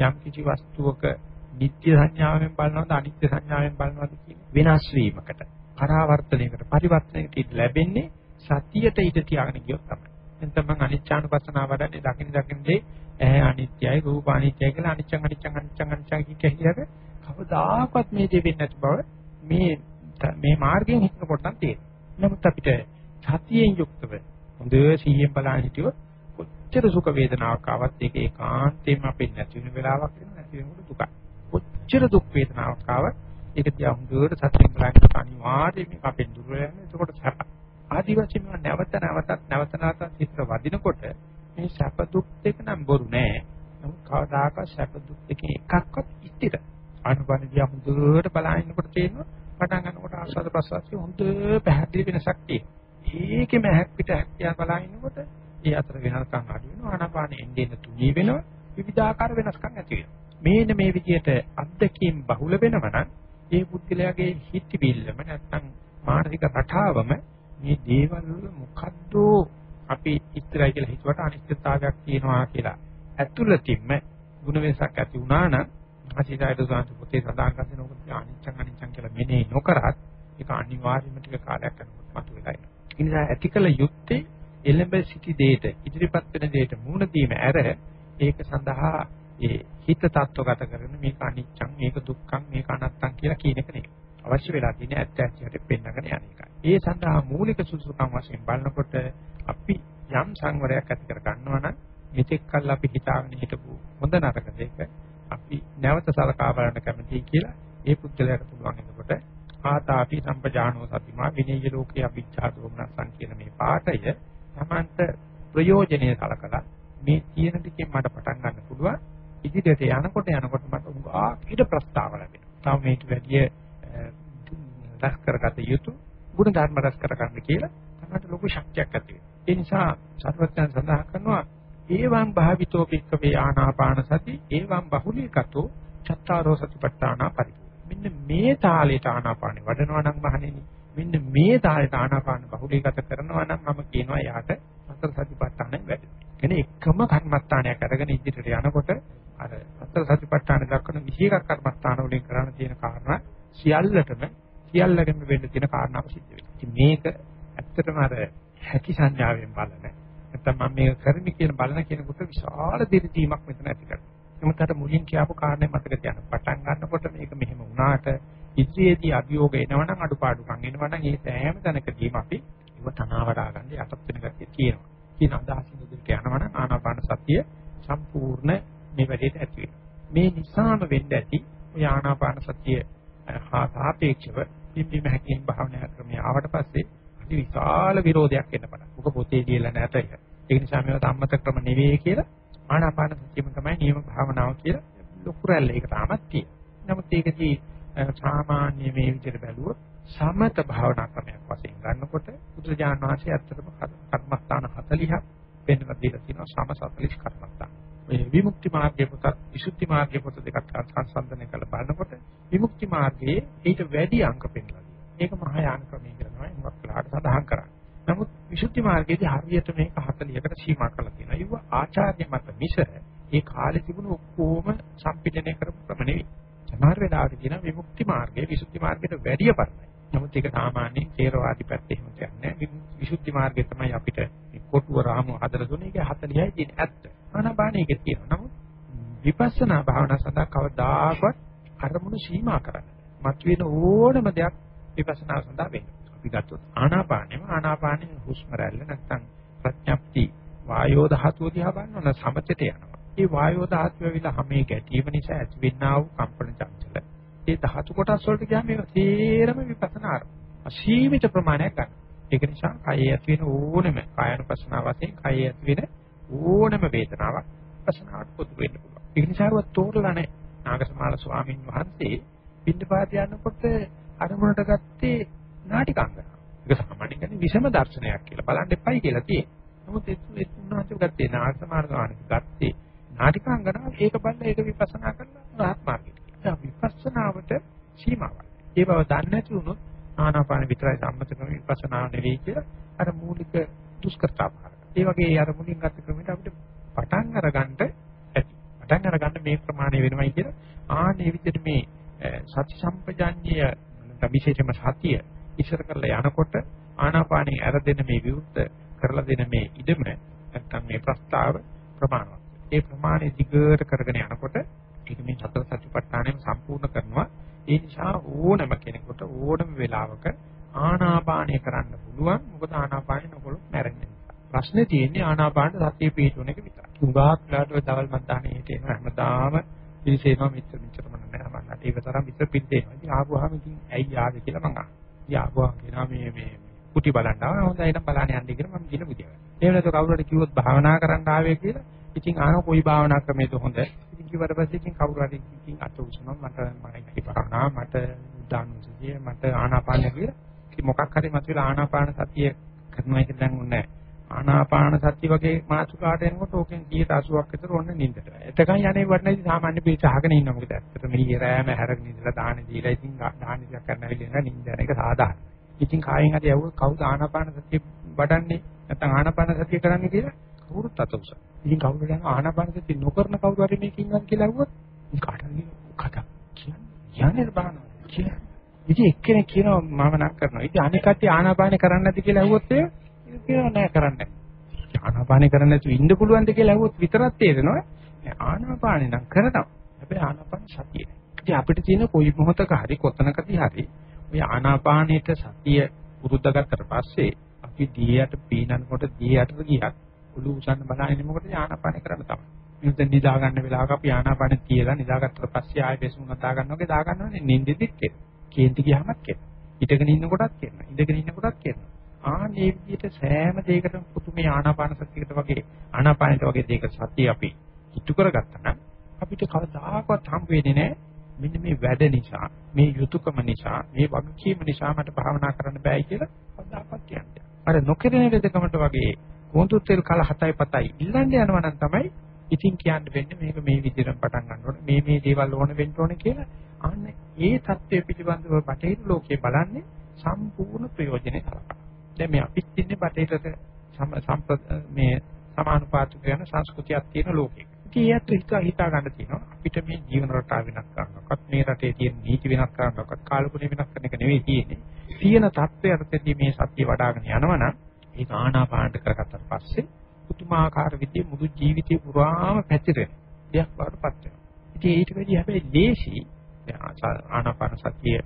යම් කිසි වස්තුවක නිත්‍ය සංඥාවෙන් බලනවද අනිත්‍ය සංඥාවෙන් බලනවද කියන වෙනස් වීමකට පරාවර්තනයකට පරිවර්තනයකට ලැබෙන්නේ සතියට ඊට තියාගෙන ගියොත් තමයි. එතන මම අනිච්චානුපස්සනාව වඩන්නේ දකින්න දකින්නේ ඇහැ අනිත්‍යයි රූප අනිත්‍යයි කියලා අනිච්චං අනිච්චං අනිච්චං අනිච්චං කියහියද කවදාකවත් මේ දෙ වෙන්නේ නැති බව මේ මේ මාර්ගයෙන් හිතනකොට නම් තේරෙනවා. නමුත් අපිට සතියෙන් යුක්තව හොඳ සිහියෙන් බලන හිටියොත් කොච්චර සුඛ වේදනාවක් ආවත් ඒක ඒකාන්තයෙන්ම අපේ නැති වෙන වෙලාවක් වෙන නැති වෙනකොට දුකයි. කොච්චර දුක් වේදනාවක් ආවත් ඒක තියා හොඳට සතියෙන් බලනකොට අනිවාර්යයෙන් මේක අපෙන් දුර වෙනවා. එතකොට සැප. ආදිවාසී මේවා නැවත නැවතත් නැවත නැවතත් හිතට වදිනකොට මේ සැප දුක් දෙක නම් බොරු නෑ. නමුත් කවදාකවත් සැප දුක් දෙකේ එකක්වත් ඉතිර. අනුබණ දිහා හොඳට බලනකොට තේරෙනවා පටන් ගන්නකොට ආස්වාද ප්‍රසවාසයේ හොඳ පැහැදිලි වෙනසක් තියෙනවා. ඒකෙම හැක් පිට හැක්කියා බලා ඉන්නකොට ඒ අතර වෙනස්කම් අඩු වෙනවා ආනාපානෙ එන්නේ තුනී වෙනවා විවිධාකාර වෙනස්කම් ඇති වෙනවා. මේන මේ විදිහට අත්දැකීම් බහුල වෙනවා ඒ පුද්ගලයාගේ හිතවිල්ලම නැත්නම් මානසික රටාවම මේ දේවල් වල මොකද්ද අපි ඉස්සරයි කියලා හිතුවට අනිත්‍යතාවයක් තියෙනවා කියලා ඇතුළතින්ම ಗುಣ වෙනසක් ඇති වුණා නම් අසිතායට සාන්ත පොතේ සඳහන් කරන ඕක අනිච්චං අනිච්චං කියලා මෙනෙහි නොකරත් ඒක අනිවාර්යයෙන්ම ටික කාලයක් යනකොට මතුවලා එනවා. ඒ නිසා ඇතිකල යුත්තේ එළඹ සිටි දෙයට ඉදිරිපත් වෙන දෙයට මුහුණ දීම ඇර ඒක සඳහා ඒ හිත තත්වගත කරගෙන මේක අනිච්චං මේක දුක්ඛං මේක අනත්තං කියලා කියන එක නෙවෙයි. අවශ්‍ය වෙලා තියෙන්නේ ඇත්ත ඇත්තට පෙන්නගෙන යන එකයි. ඒ සඳහා මූලික සුසුකම් වශයෙන් බලනකොට අපි යම් සංවරයක් ඇති කර ගන්නවා නම් මෙතෙක් කල් අපි හිතාගෙන හිටපු හොඳ නරක දෙක අපි නැවත සලකා බලන්න කැමතියි කියලා ඒ පුද්ගලයාට පුළුවන් එතකොට ආතාපි සම්පජානෝ සතිමා විනේය ලෝකේ අභිච්ඡා දෝමනසං කියන මේ පාඩය Tamanට ප්‍රයෝජනෙයි සලකලා මේ තියෙන ටිකෙන් මට පටන් ගන්න පුළුවන් ඉදිරියට යනකොට යනකොට මට උගා ඊට ප්‍රස්තාව ලැබෙනවා. තව මේක වැඩි රැස් කරගත යුතු ගුණ ධර්ම රැස් කරගන්න කියලා තමයි ලොකු ශක්තියක් ඇති වෙන්නේ. ඒ නිසා සර්වඥයන් සඳහන් කරනවා ඒවං භාවිතෝ පික්කවේ ආනාපාන සති ඒවං බහුලීකතෝ චත්තාරෝ සතිපට්ඨාන පරිපූර්ණ. මෙන්න මේ තාලයට ආනාපානෙ වඩනවා නම් මහණෙනි මෙන්න මේ තාලයට ආනාපාන බහුලීගත කරනවා නම් මම කියනවා යාට සතර සතිපට්ඨාන වැඩි. කියන්නේ එකම කර්මස්ථානයක් අරගෙන ඉදිරියට යනකොට අර සතර සතිපට්ඨාන දක්වන විශේෂ කර්මස්ථාන වලින් කරන්න තියෙන කාරණා සියල්ලටම සියල්ලගෙම වෙන්න තියෙන කාරණාව සිද්ධ වෙනවා. ඉතින් මේක ඇත්තටම අර හැකි සංඥාවෙන් බලන නැත්නම් මම මේක කරමි කියන බලන කෙනෙකුට විශාල දිරිදීමක් මෙතන ඇති කරනවා. නමුත් අර මුලින් කියපු කාරණේ මතක තියාගන්න. පටන් ගන්නකොට මේක මෙහෙම වුණාට ඉදිරියේදී අභියෝග එනවනම් අඩුපාඩුකම් එනවනම් ඒ සෑම තැනකදීම අපි ඉව තනවාඩා ගන්න යටත් වෙන ගැතිය තියෙනවා. කියන අදහසින් ඉදිරියට යනවනම් ආනාපාන සතිය සම්පූර්ණ මේ වැඩේට ඇති වෙනවා. මේ නිසාම වෙන්න ඇති ඔය ආනාපාන සතිය හා සාපේක්ෂව පිම්බීම හැකියෙන් භාවනා ක්‍රමයේ ආවට පස්සේ විශාල විරෝධයක් එන්න පටන්. මොක පොතේ කියලා නැත ඒක. ඒ නිසා මේවා සම්මත ක්‍රම නෙවෙයි කියලා ආනාපාන සතියම තමයි නියම භාවනාව කියලා ලොකු රැල්ල ඒක තාමත් තියෙනවා. නමුත් ඒකදී සාමාන්‍ය මේ විදිහට බැලුවොත් සමත භාවනා ක්‍රමයක් වශයෙන් ගන්නකොට බුදුජානක වහන්සේ ඇත්තටම කර්මස්ථාන 40ක් පෙන්වලා දීලා තියෙනවා සම 40 කර්මස්ථාන. මේ විමුක්ති මාර්ගයේ පොත විසුද්ධි මාර්ගයේ පොත දෙකක් සංසන්දනය කරලා බලනකොට විමුක්ති මාර්ගයේ ඊට වැඩි අංක පෙන්වලා ඒක මහායාන ක්‍රමය කියලා තමයි මොකක් වෙලාට සඳහන් කරන්නේ. නමුත් විසුද්ධි මාර්ගයේදී හරියට මේක 40කට සීමා කරලා තියෙනවා. ඒව ආචාර්ය මත මිස ඒ කාලේ තිබුණු ඔක්කොම සම්පිටනය කරපු ක්‍රම නෙවෙයි. සමහර වෙලාවට කියන විමුක්ති මාර්ගයේ විසුද්ධි මාර්ගයට වැඩිය පරණයි. නමුත් ඒක සාමාන්‍යයෙන් ථේරවාදී පැත්තේ එහෙම කියන්නේ විසුද්ධි මාර්ගය තමයි අපිට කොටුව රාමුව හදලා දුන්නේ. ඒක 40යි තියෙන ඇත්ත. ආනාපානෙක තියෙනවා. නමුත් විපස්සනා භාවනා සඳහා කවදාකවත් අරමුණු සීමා කරන්න. මතුවෙන ඕනම දෙයක් විපස්සනා සඳහා වෙන්න. අපි ගත්තොත් ආනාපානෙම ආනාපානෙ හුස්ම රැල්ල නැත්තම් ප්‍රඥප්ති වායෝ ධාතුව දිහා බලනවා සමතේට යනවා. මේ වායෝ ධාතුව විලා හැමේ ගැටීම නිසා ඇතිවෙනා වූ කම්පන චංචල. ඒ ධාතු කොටස් වලට ගියාම මේක තේරම විපස්සනා ආරම්භ. අසීමිත ප්‍රමාණයක් ගන්න. ඒක නිසා කයේ ඇති වෙන ඕනම කායනුපස්සනාව වශයෙන් කයේ ඇති වෙන ඕනම වේදනාවක් විපස්සනාට පොදු වෙන්න පුළුවන්. ඒක නිසා වත් තෝරලා නැහැ. නාගසමාල ස්වාමීන් වහන්සේ පින්නපාත යනකොට අරමුණට ගත්තේ නාටිකාංගනාව. ඒක සාමාන්‍යයෙන් කියන්නේ විෂම දර්ශනයක් කියලා බලන්න එපයි කියලා තියෙනවා. නමුත් ඒ උන්වහන්සේ ගත්තේ නාගසමාල ස්වාමීන් ගත්තේ නාටිකාංගනාව ඒක බලලා ඒක විපස්සනා කරලා රහත් මාර්ගයට. ඒ විපස්සනාවට සීමාවක්. ඒ බව දන්නේ නැති වුණොත් ආනාපාන විතරයි සම්මත කරන විපස්සනා නෙවෙයි කියලා අර මූලික දුෂ්කරතාව. ඒ වගේ අර මුලින් ගත්ත ක්‍රමයට අපිට පටන් අරගන්න ඇති. පටන් අරගන්න මේ ප්‍රමාණය වෙනවයි කියලා ආනේ විදිහට මේ සති සම්පජාඤ්ඤය විශේෂම සතිය ඉස්සර කරලා යනකොට ආනාපානයේ අරදෙන මේ විවුර්ත කරලා දෙන මේ ඉදම නැත්තම් මේ ප්‍රස්තාව ප්‍රමාණවත්. ඒ ප්‍රමාණය දිගට කරගෙන යනකොට ඒක මේ සතර සතිපට්ඨානයම සම්පූර්ණ කරනවා. ඒ නිසා ඕනම කෙනෙකුට ඕනම වෙලාවක ආනාපානය කරන්න පුළුවන්. මොකද ආනාපානය නොකොලොත් මැරෙන්නේ. ප්‍රශ්නේ තියෙන්නේ ආනාපාන සතිය පිටුන එක විතරයි. උගාක් ලාට දවල් මන්දානේ හිටින හැමදාම පිළිසේනවා මිත්‍ර මිත්‍රම නැහැ මම නැටි විතරක් මිත්‍ර පිටේනවා. ඉතින් ආපුවාම ඉතින් ඇයි ආවේ කියලා මං අහනවා. ඉතින් ආපුවාම කියනවා මේ මේ කුටි බලන්න ආවා. හොඳයි නම් බලන්න යන්න කියලා මම කියන බුදියා. එහෙම නැත්නම් කවුරුහරි කිව්වොත් භාවනා කරන්න ආවේ කියලා ඉතින් ආනෝ කොයි භාවනා ක්‍රමයේද හොඳ? ඉතින් කිව්වට පස්සේ ඉතින් කවුරු හරි ඉතින් අත උසනවා මට මගේ භාවනා මට දානුසතිය මට ආනාපාන කියලා. ඉතින් මොකක් හරි මතුවලා ආනාපාන සතිය කරනවා කියලා දැන් උන්නේ ආනාපාන සති වගේ මාතෘකාට එනකොට ඕකෙන් 80ක් විතර ඔන්න නින්දට. එතකන් යන්නේ වටනදී සාමාන්‍ය පිළිච අහගෙන ඉන්න මොකද ඇත්තටම ඊ රෑම හැරගෙන ඉඳලා දාන දීලා ඉතින් දාන ඉස්සක් කරන්න ඇවිල්ලා නින්ද යන එක සාධාරණයි. ඉතින් කායෙන් හරි යවුව කවුද ආනාපාන සතිය වඩන්නේ නැත්නම් ආනාපාන සතිය කරන්නේ කියලා කවුරුත් අත උසන. ඉතින් කවුරු දැන් ආනාපාන සතිය නොකරන කවුරු හරි මේක ඉන්නවද කියලා අහුවොත් කාටද කතා කියන්නේ යන්නේ බාන කියන්නේ. ඉතින් එක්කෙනෙක් කියනවා මම නම් කරනවා. ඉතින් අනික කට්ටිය ආනාපාන කරන්නේ නැති කියලා අහුවොත් ඒ කියනවා නෑ කරන්නේ. ආනාපාන කරන්නේ නැතුව ඉන්න පුළුවන්ද කියලා අහුවොත් විතරක් තේරෙනවා. ආනාපාන නම් කරනවා. හැබැයි ආනාපාන සතිය. ඉතින් අපිට තියෙන කොයි මොහොතක හරි කොතනකදී හරි ඔය ආනාපානයේ සතිය පුරුද්දගත්තට පස්සේ අපි දියට පීනනකොට දියටට ගියත් ඔළුව උසන්න බලන්නේ මොකටද ආනාපාන කරන්න තමයි. මෙතන නිදා ගන්න වෙලාවක අපි ආනාපාන තියලා නිදාගත්තට පස්සේ ආයෙ බෙසුම් නදා ගන්නවා වගේ දා ගන්නවනේ නින්දෙදිත් කෙන. කේන්ති ගියාමත් කෙන. හිටගෙන ඉන්න කොටත් කෙන. ඉඳගෙන ඉන්න කොටත් කෙන. ආනේ විදිහට සෑම දෙයකටම පුතුමේ ආනාපාන සතියකට වගේ ආනාපානයට වගේ දෙයක සතිය අපි ඉතු කරගත්තා නම් අපිට කවදාකවත් හම් වෙන්නේ නැහැ මෙන්න මේ වැඩ නිසා මේ යුතුයකම නිසා මේ වගකීම නිසා මට භාවනා කරන්න බෑ කියලා කවදාකවත් කියන්නේ. අර නොකරන දෙකමට වගේ හොඳු තෙල් කල 7යි 7යි ඉල්ලන්නේ යනවා නම් තමයි ඉතින් කියන්න වෙන්නේ මේක මේ විදිහට පටන් ගන්නකොට මේ මේ දේවල් ඕන වෙන්න ඕන කියලා අන්න ඒ தත්ත්වයේ පිටිබඳව බටහිර ලෝකයේ බලන්නේ සම්පූර්ණ ප්‍රයෝජනේ තරම්. දැන් මේ අපිත් ඉන්නේ බටහිරට මේ සමානුපාතික යන සංස්කෘතියක් තියෙන ලෝකයක. ඉතින් ඒත් හිත හිතා ගන්න තියෙනවා අපිට මේ ජීවන රටාව වෙනස් කරනකොත් මේ රටේ තියෙන නීති වෙනස් කරනකොත් කාලගුණ වෙනස් කරන එක නෙවෙයි තියෙන්නේ. තියෙන தත්ත්වයට මේ සත්‍ය වඩ아가න යනවනම් ඒක ආනාපානට කරගත්තට පස්සේ පුදුමාකාර විදිහේ මුළු ජීවිතේ පුරාම පැතිරෙන දෙයක් වඩපත් වෙනවා. ඉතින් ඊට වැඩි හැබැයි දේශි ආනාපාන සතිය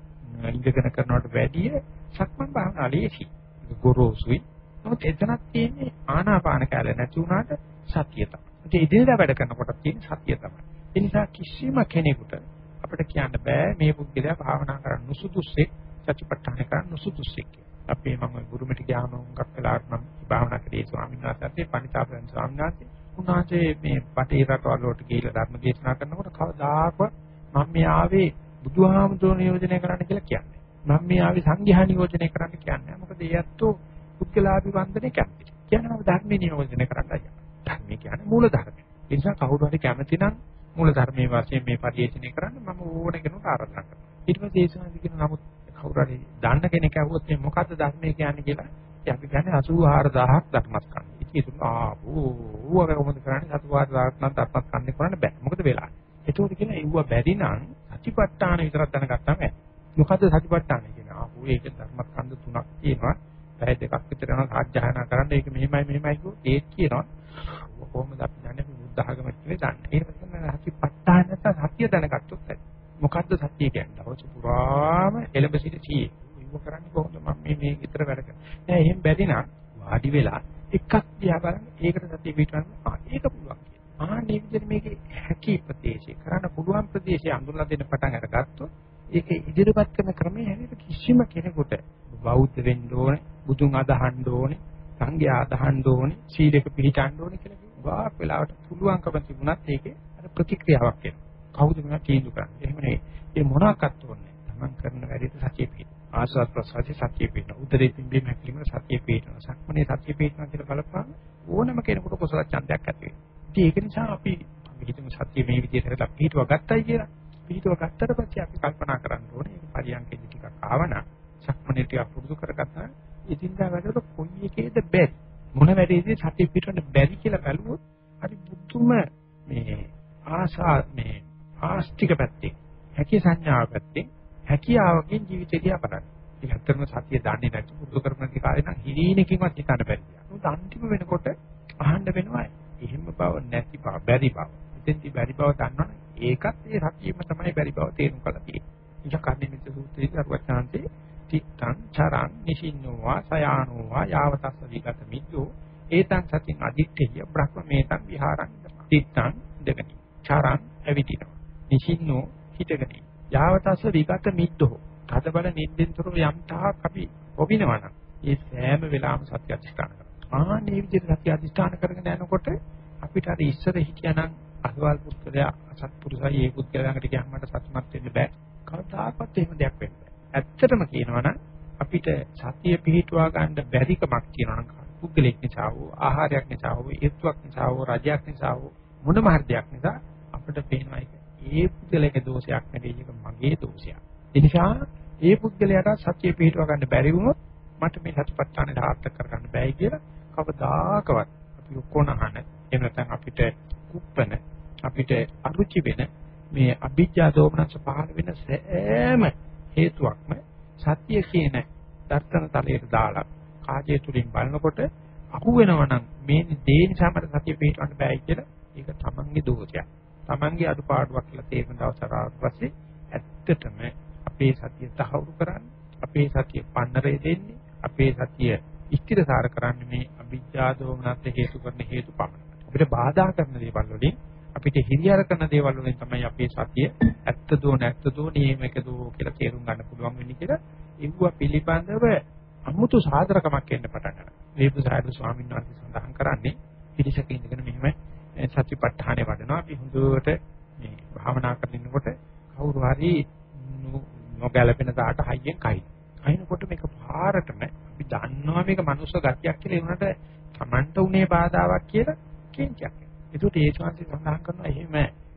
ඉඳගෙන කරනවට වැඩිය සක්මන් භාවනා ලේසි. ගොරෝසුයි. නමුත් එතනක් තියෙන්නේ ආනාපාන කාලේ නැති වුණාට සතිය තමයි. ඒ ඉදිරියට වැඩ කරනකොට තියෙන සතිය තමයි. ඒ නිසා කිසිම කෙනෙකුට අපිට කියන්න බෑ මේ පුද්ගලයා භාවනා කරන්න නුසුදුස්සෙක් සතිපට්ඨාන කරන්න නුසුදුස්සෙක් කියලා. අපි මම ගුරුමිට ගියාම හුඟක් වෙලාවට මම භාවනා කරේ ස්වාමීන් වහන්සේ පණිතාපරන් ස්වාමීන් වහන්සේ උන්වහන්සේ මේ පටේ රටවල් වලට ගිහිල්ලා ධර්ම දේශනා කරනකොට කවදාකවත් මම මේ ආවේ බුදුහාමුදුරුවෝ නියෝජනය කරන්න කියලා කියන්නේ. මම මේ ආවේ සංඝයා නියෝජනය කරන්න කියන්නේ. මොකද ඒ ඇත්තෝ පුද්ගලාභි වන්දනේ කැමති. කියනවා ධර්මයේ නියෝජනය කරන්නයි. ධර්මයේ කියන්නේ මූල ධර්මය. ඒ නිසා කවුරු හරි කැමති නම් මූල ධර්මයේ වශයෙන් මේ පරිශ්‍රණය කරන්න මම ඕන කෙනෙකුට ආරාධනා කරනවා. ඊට පස්සේ ඒ සමාධි කියන නමුත් කවුරු හරි දන්න කෙනෙක් ඇහුවොත් මේ මොකද්ද ධර්මයේ කියන්නේ කියලා අපි කියන්නේ 84000ක් ධර්මස්කන්ධ. ඉතින් ආ ඌව කොහොමද කරන්නේ 84000ක් නම් ධර්මස්කන්ධේ කරන්න බෑ. මොකද වෙලා. ඒකෝට කියන ඒව බැරි නම් සතිපට්ඨාන විතරක් දැනගත්තාම ඇයි. මොකද්ද සතිපට්ඨාන කියන්නේ? ආ ඌ ඒක ධර්මස්කන්ධ තුනක් තියෙනවා. පැය දෙකක් විතර යනවා සාධ්‍යයනා කරන්න ඒක මෙහෙමයි මෙහෙමයි කිව්වොත් ඒත් කියනවා. කොහොමද අපි දන්නේ බුද්ධ ආගම කියලා දන්නේ. ඒක තමයි සතිපට්ඨාන නැත්නම් සත්‍ය දැනගත්තොත් ඇති. මොකද්ද සත්‍ය කියන්නේ? දවස පුරාම එළඹ සිට සීයේ. ඉව කරන්නේ කොහොමද මම මේ මේ විතර වැඩ කරන්නේ. නෑ එහෙම බැරි නම් වාඩි වෙලා එකක් දිහා බලන්න ඒකට සතිය පිටවන්න. ආ ඒක පුළුවන් කියලා. ආන්නේ විදිහට මේකේ හැකි ප්‍රදේශේ කරන්න පුළුවන් ප්‍රදේශය අඳුරලා දෙන්න පටන් අරගත්තොත් ඒක ඉදිරිපත් කරන ක්‍රමයේ හැටියට කිසිම කෙනෙකුට බෞද්ධ වෙන්න ඕනේ, බුදුන් අදහන්න ඕනේ, සංඝයා අදහන්න ඕනේ, සීලක පිළිටන්න ඕනේ කියලා කිව්වා. වෙලාවට පුළුවන්කම තිබුණත් ඒකේ අර ප්‍රතික්‍රියාවක් එනවා. කවුද මේවා තීන්දුව කරන්නේ? එහෙම නෙවෙයි. ඒ මොනවාක්වත් ඕනේ. Taman කරන වැඩේට සතිය පිට. ආස්වාද ප්‍රසවාසයේ සතිය පිට. උදරේ පිම්බීම හැකිලිම සතිය පිට. සක්මනේ සතිය පිට කියලා බලපුවම ඕනම කෙනෙකුට කුසල ඡන්දයක් ඇති වෙනවා. ඒක නිසා අපි අපි හිතමු සතිය මේ විදිහට කරලා පිටව ගත්තයි කියලා. පිටව ගත්තට පස්සේ අපි කල්පනා කරන්න ඕනේ මේ පරියන්කෙදි ටිකක් ආවනම් සක්මනේ ටිකක් පුරුදු කරගත්තා. ඉතින්දා වැඩවල කොයි එකේද බැරි මොන වැඩේදී සතිය පිටවන්න බැරි කියලා බැලුවොත් හරි බුදුම මේ ආසා මේ ආස්තික පැත්තේ හැකි සංඥාව පැත්තේ හැකියාවකින් ජීවිතය දිහා බලන්න. ඒක ඇත්තටම සතිය දන්නේ නැති පුරුදු කරන කාලේ නම් හිරිනකින්වත් හිතන්න බැරි. ඒක අන්තිම වෙනකොට අහන්න වෙනවා එහෙම බව නැති බව බැරි බව. ඉතින්දි බැරි බව දන්නවනේ ඒකත් ඒ සතියෙම තමයි බැරි බව තේරුම් කරලා තියෙන්නේ. ඒක කන්නේ මිත්‍ය සූත්‍රයේ අරුවචාන්තේ තිත්තං චරං නිසින්නෝවා සයානෝවා යාවතස්ස විගත මිද්දෝ ඒතං සතින් අදිත්තේය බ්‍රහ්මමේතං විහාරං තිත්තං දෙගනි. චරං ඇවිදිනවා. නිසින්නෝ හිටගෙන යාවතස්ස විගත මිද්දෝ තදබල නිද්දෙන්තර යම් තාක් අපි ඔබිනවනම් ඒ සෑම වෙලාවම සත්‍ය අධිෂ්ඨාන කරනවා. ආනේ විදිහට සත්‍ය අධිෂ්ඨාන කරගෙන යනකොට අපිට අර ඉස්සර හිටියානම් අසවල් පුත්‍රයා අසත්පුරුෂයි ඒ පුත්‍රයා ළඟට ගියාම මට සතුටුමත් වෙන්න බෑ. කවදාකවත් එහෙම දෙයක් වෙන්න බෑ. ඇත්තටම කියනවනම් අපිට සතිය පිහිටුවා ගන්න බැරිකමක් කියනවනම් පුද්ගලෙක් නිසා හෝ ආහාරයක් නිසා හෝ ඒත්වක් නිසා හෝ රජයක් නිසා හෝ මොනම හරි දෙයක් නිසා අපිට පේනවා ඒක ඒ පුද්ගලයාගේ දෝෂයක් නෙවෙයි ඒක මගේ දෝෂයක්. ඒ නිසා ඒ පුද්ගලයාට සත්‍ය පිළිටව ගන්න බැරි වුණොත් මට මේ සත්‍යපට්ඨානේ සාර්ථක කරගන්න බැයි කියලා කවදාකවත් අපි කොනහන එහෙම නැත්නම් අපිට කුප්පන අපිට අරුචි වෙන මේ අභිජ්ජා දෝමනස පහළ වෙන සෑම හේතුවක්ම සත්‍ය කියන දර්ශන තලයට දාලා කාජය තුලින් බලනකොට අහු වෙනවා නම් මේ දේ නිසා මට සත්‍ය පිළිටවන්න බෑ කියලා ඒක තමන්ගේ දෝෂයක්. Tamange අඩුපාඩුවක් කියලා තේරෙන දවසට පස්සේ ඇත්තටම අපේ සතිය තහවුරු කරන්නේ අපේ සතිය පන්නරේ දෙන්නේ අපේ සතිය ස්ථිරසාර කරන්නේ මේ අභිජ්ජා දෝමනත් හේතු කරන හේතු පමණයි. අපිට බාධා කරන දේවල් වලින් අපිට හිරියර කරන දේවල් වලින් තමයි අපේ සතිය ඇත්තදෝ නැත්තදෝ නියමකදෝ කියලා තේරුම් ගන්න පුළුවන් වෙන්නේ කියලා ඉවුව පිළිබඳව අමුතු සාධරකමක් එන්න පටන් ගන්නවා. වේබුසාරි ස්වාමීන් වහන්සේ සඳහන් කරන්නේ පිළිසක ඉඳගෙන මෙහෙම සතිපට්ඨානේ වඩනවා අපි හොඳට මේ භාවනා කරනකොට කවුරු හරි නොගැලපෙන දාට හයියෙන් කයි. කයින්කොට මේක පාරටම අපි දන්නවා මේක මනුස්ස ගතියක් කියලා ඒ උනට Tamanට උනේ බාධාවක් කියලා කේන්තියක්. ඒකට ඒ ශාන්ති සඳහන් කරනවා එහෙම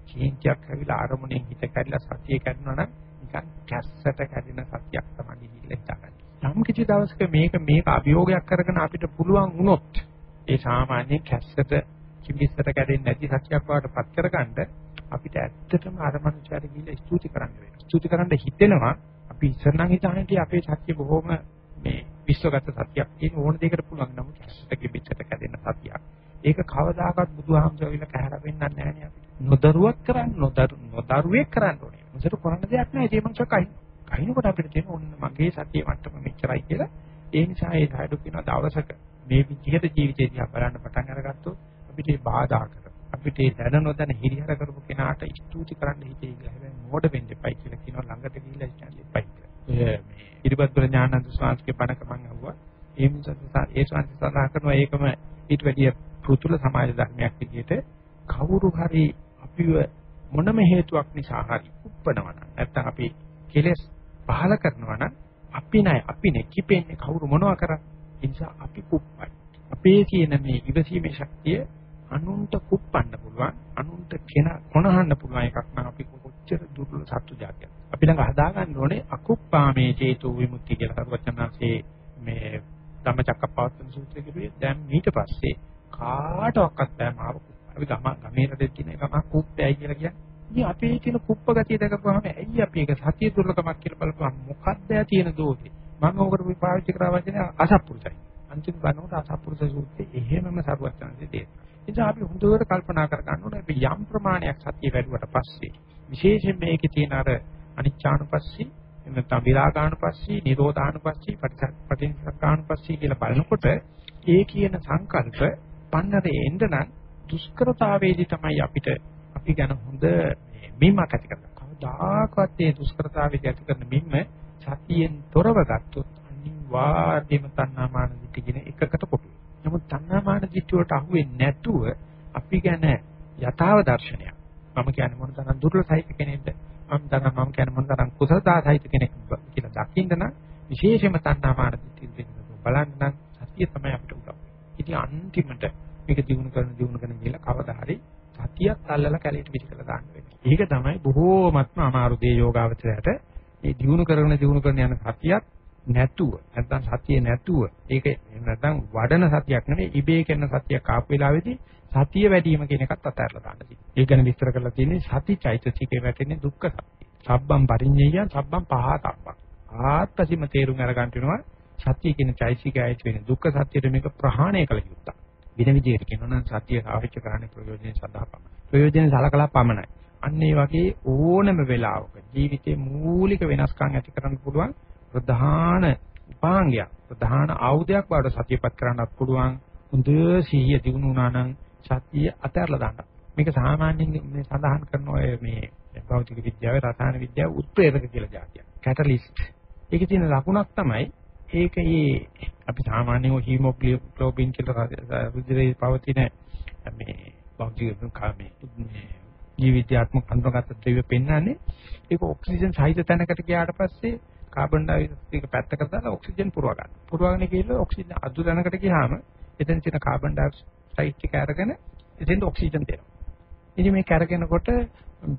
කේන්තියක් ඇවිල්ලා ආරමුණෙන් හිත කැඩලා සතිය කැඩුණා නම් නිකන් කැස්සට කැඩෙන සතියක් තමයි හිල්ලෙන්න ගන්න. යම් කිසි දවසක මේක මේක අභියෝගයක් කරගෙන අපිට පුළුවන් වුණොත් ඒ සාමාන්‍ය කැස්සට කිවිස්සට කැඩෙන්නේ නැති සත්‍යයක් වාට පත් කරගන්න අපිට ඇත්තටම අර මනුස්සයාට ගිහිල්ලා ස්තුති කරන්න වෙනවා. ස්තුති කරන්න හිතෙනවා අපි ඉස්සර නම් හිතන්නේ අපේ සත්‍ය බොහොම මේ විශ්වගත සත්‍යයක් කියන ඕන දෙයකට පුළුවන් නමුත් ඇත්තට කිවිස්සට කැඩෙන සත්‍යයක්. ඒක කවදාකවත් බුදුහාමුදුරුවෝ කැහැර වෙන්නන්නේ නැහැ නේ අපිට. නොදරුවක් කරන්න නොදරු නොදරුවෙක් කරන්න ඕනේ. මොකද කරන්න දෙයක් නැහැ. ඒ මනුස්සයා කයි. කයින්කොට අපිට තියෙන ඕන්න මගේ සත්‍ය මට්ටම මෙච්චරයි කියලා. ඒ නිසා ඒ සායඩු කියන දවසක මේ විදිහට ජීවිතේ දිහා බලන්න පටන් අරගත්තොත් අපිට බාධා කර අපිට දැන නොදැන හිරිහැර කරපු කෙනාට ස්තුති කරන්න හිතේ කියලා හැබැයි මෝඩ වෙන්න එපයි කියලා කියනවා ළඟට ගිහිල්ලා ඉස්සන් එපයි කියලා. මේ ඉරිබත්වල ඥානන්ද ස්වාමීන්ගේ බණක මම අහුව. ඒ නිසා ඒ සංසි සඳහන් කරනවා ඒකම ඊට වැඩිය පෘතුල සමාජ ධර්මයක් විදිහට කවුරු හරි අපිව මොනම හේතුවක් නිසා හරි උප්පනවා නම් නැත්නම් අපි කෙලෙස් පහල කරනවා නම් අපි නෑ අපි නේ කිපෙන්නේ කවුරු මොනවා කරන්නේ ඒ නිසා අපි කුප්පයි. අපේ තියෙන මේ ඉවසීමේ ශක්තිය අනුන්ට කුප්පන්න පුළුවන් අනුන්ට කෙන කොනහන්න පුළුවන් එකක් නම් අපි කොච්චර දුර්වල සත්තු జాතියක් අපි ළඟ හදාගන්න ඕනේ අකුප්පාමේ චේතු විමුක්තිය කියලා සර්වචනාංශේ මේ ධම්මචක්කප්පවත්තන සූත්‍රය කිව්වේ දැන් ඊට පස්සේ කාටවත් බෑ මාව අපි ගම ගමේ රටේ තියෙන එකම කුප්පයයි කියලා කියන්නේ. ඉතින් අපේ තියෙන කුප්ප ගතිය දැකපුවාම ඇයි අපි ඒක සතිය දුර්ලභමක් කියලා බලපුවාම මොකක්ද තියෙන දෝෂේ? මම ඕකට පාවිච්චි කරා වචනේ අසත්පුරුෂයි. අන්තිම ගන්නකොට අසත්පුරුෂ සූත්‍රයේ එහෙමම සරුවචනන්සේ තියෙනවා. නිසා අපි හොඳට කල්පනා කර ගන්න ඕනේ අපි යම් ප්‍රමාණයක් සතිය වැඩුවට පස්සේ විශේෂයෙන් මේකේ තියෙන අර අනිච්චානුපස්සී එන්නතම් විරාගානුපස්සී නිරෝධානුපස්සී පටිච්චසමුප්පාදානුපස්සී කියලා බලනකොට ඒ කියන සංකල්ප පන්නරේ එන්න නම් දුෂ්කරතාවේදී තමයි අපිට අපි ගැන හොඳ මිම්මක් ඇති කරගන්න. කවදාකවත් මේ දුෂ්කරතාවේදී ඇති කරන මිම්ම සතියෙන් තොරව ගත්තොත් අනිවාර්යයෙන්ම තණ්හාමාන දිටි කියන එකකට කොටු වෙනවා. නමුත් තණ්හාමාන දිටි වලට අහු වෙන්නේ නැතුව අපි ගැන යථාව දර්ශනයක්. මම කියන්නේ මොන තරම් දුර්ලභයිත කෙනෙක්ද? මම තරම් මම කියන්නේ මොන තරම් කුසලතාසයිත කෙනෙක් කියලා දකින්න නම් විශේෂයෙන්ම තණ්හාමාන දිටි බලන්න නම් සතිය තමයි අපිට උදව්. ඉතින් අන්තිමට මේක දිනු කරන දිනු කරන කියලා කවදා හරි සතියක් අල්ලලා කැලේට පිට කළා දාන්න වෙනවා. ඒක තමයි බොහෝමත්ම අමාරු දේ යෝගාවචරයට. මේ දිනු කරන දිනු කරන යන සතියක් නැතුව නැත්නම් සතිය නැතුව ඒක නැත්නම් වඩන සතියක් නෙවෙයි ඉබේ කරන සතියක් ආපු වෙලාවේදී සතිය වැඩි වීම කියන එකත් අතහැරලා දාන්න තියෙනවා. ඒක ගැන විස්තර කරලා තියෙන්නේ සති චෛතසිකේ වැටෙන්නේ දුක්ඛ සත්‍ය. සබ්බම් පරිඤ්ඤය සබ්බම් පහතබ්බක්. ආත්පසීම තේරුම් අරගන්න වෙනවා සත්‍ය කියන චෛතසිකය ඇති වෙන දුක්ඛ සත්‍යයට මේක ප්‍රහාණය කළ යුත්තක්. වෙන විදිහට කියනවා නම් සත්‍ය ආවිච්ච කරන්නේ ප්‍රයෝජනෙ සඳහා පමණයි. ප්‍රයෝජනෙ සලකලා පමණයි. අන්න ඒ වගේ ඕනම වෙලාවක ජීවිතේ මූලික වෙනස්කම් ඇති කරන්න පුළුවන් ප්‍රධාන උපාංගයක් ප්‍රධාන ආයුධයක් බවට සතියපත් කරන්නත් පුළුවන්. හොඳ සිහිය දිනු වුණා නම් සතිය අතහැරලා දාන්න. මේක සාමාන්‍යයෙන් මේ සඳහන් කරන ඔය මේ භෞතික විද්‍යාවේ රසායන විද්‍යාවේ උත්ප්‍රේරක කියලා જાතියක්. කැටලිස්ට්. ඒකේ තියෙන ලකුණක් තමයි ඒක ඒ අපි සාමාන්‍යයෙන් හීමොග්ලෝබින් කියලා රුධිරයේ පවතින මේ භෞතික කාමේ ජීවිත්‍යාත්මක අන්තර්ගත ද්‍රව්‍ය පෙන්වන්නේ ඒක ඔක්සිජන් සහිත තැනකට ගියාට පස්සේ කාබන් ඩයොක්සයිඩ් පැත්තකට දාලා ඔක්සිජන් පුරව ගන්න. පුරවගෙන ගිහලා ඔක්සිජන් අදු තැනකට ගියාම එතන තියෙන කාබන් ඩයොක්සයිඩ් ටික අරගෙන එතෙන්ට ඔක්සිජන් දෙනවා. ඉතින් මේක අරගෙනකොට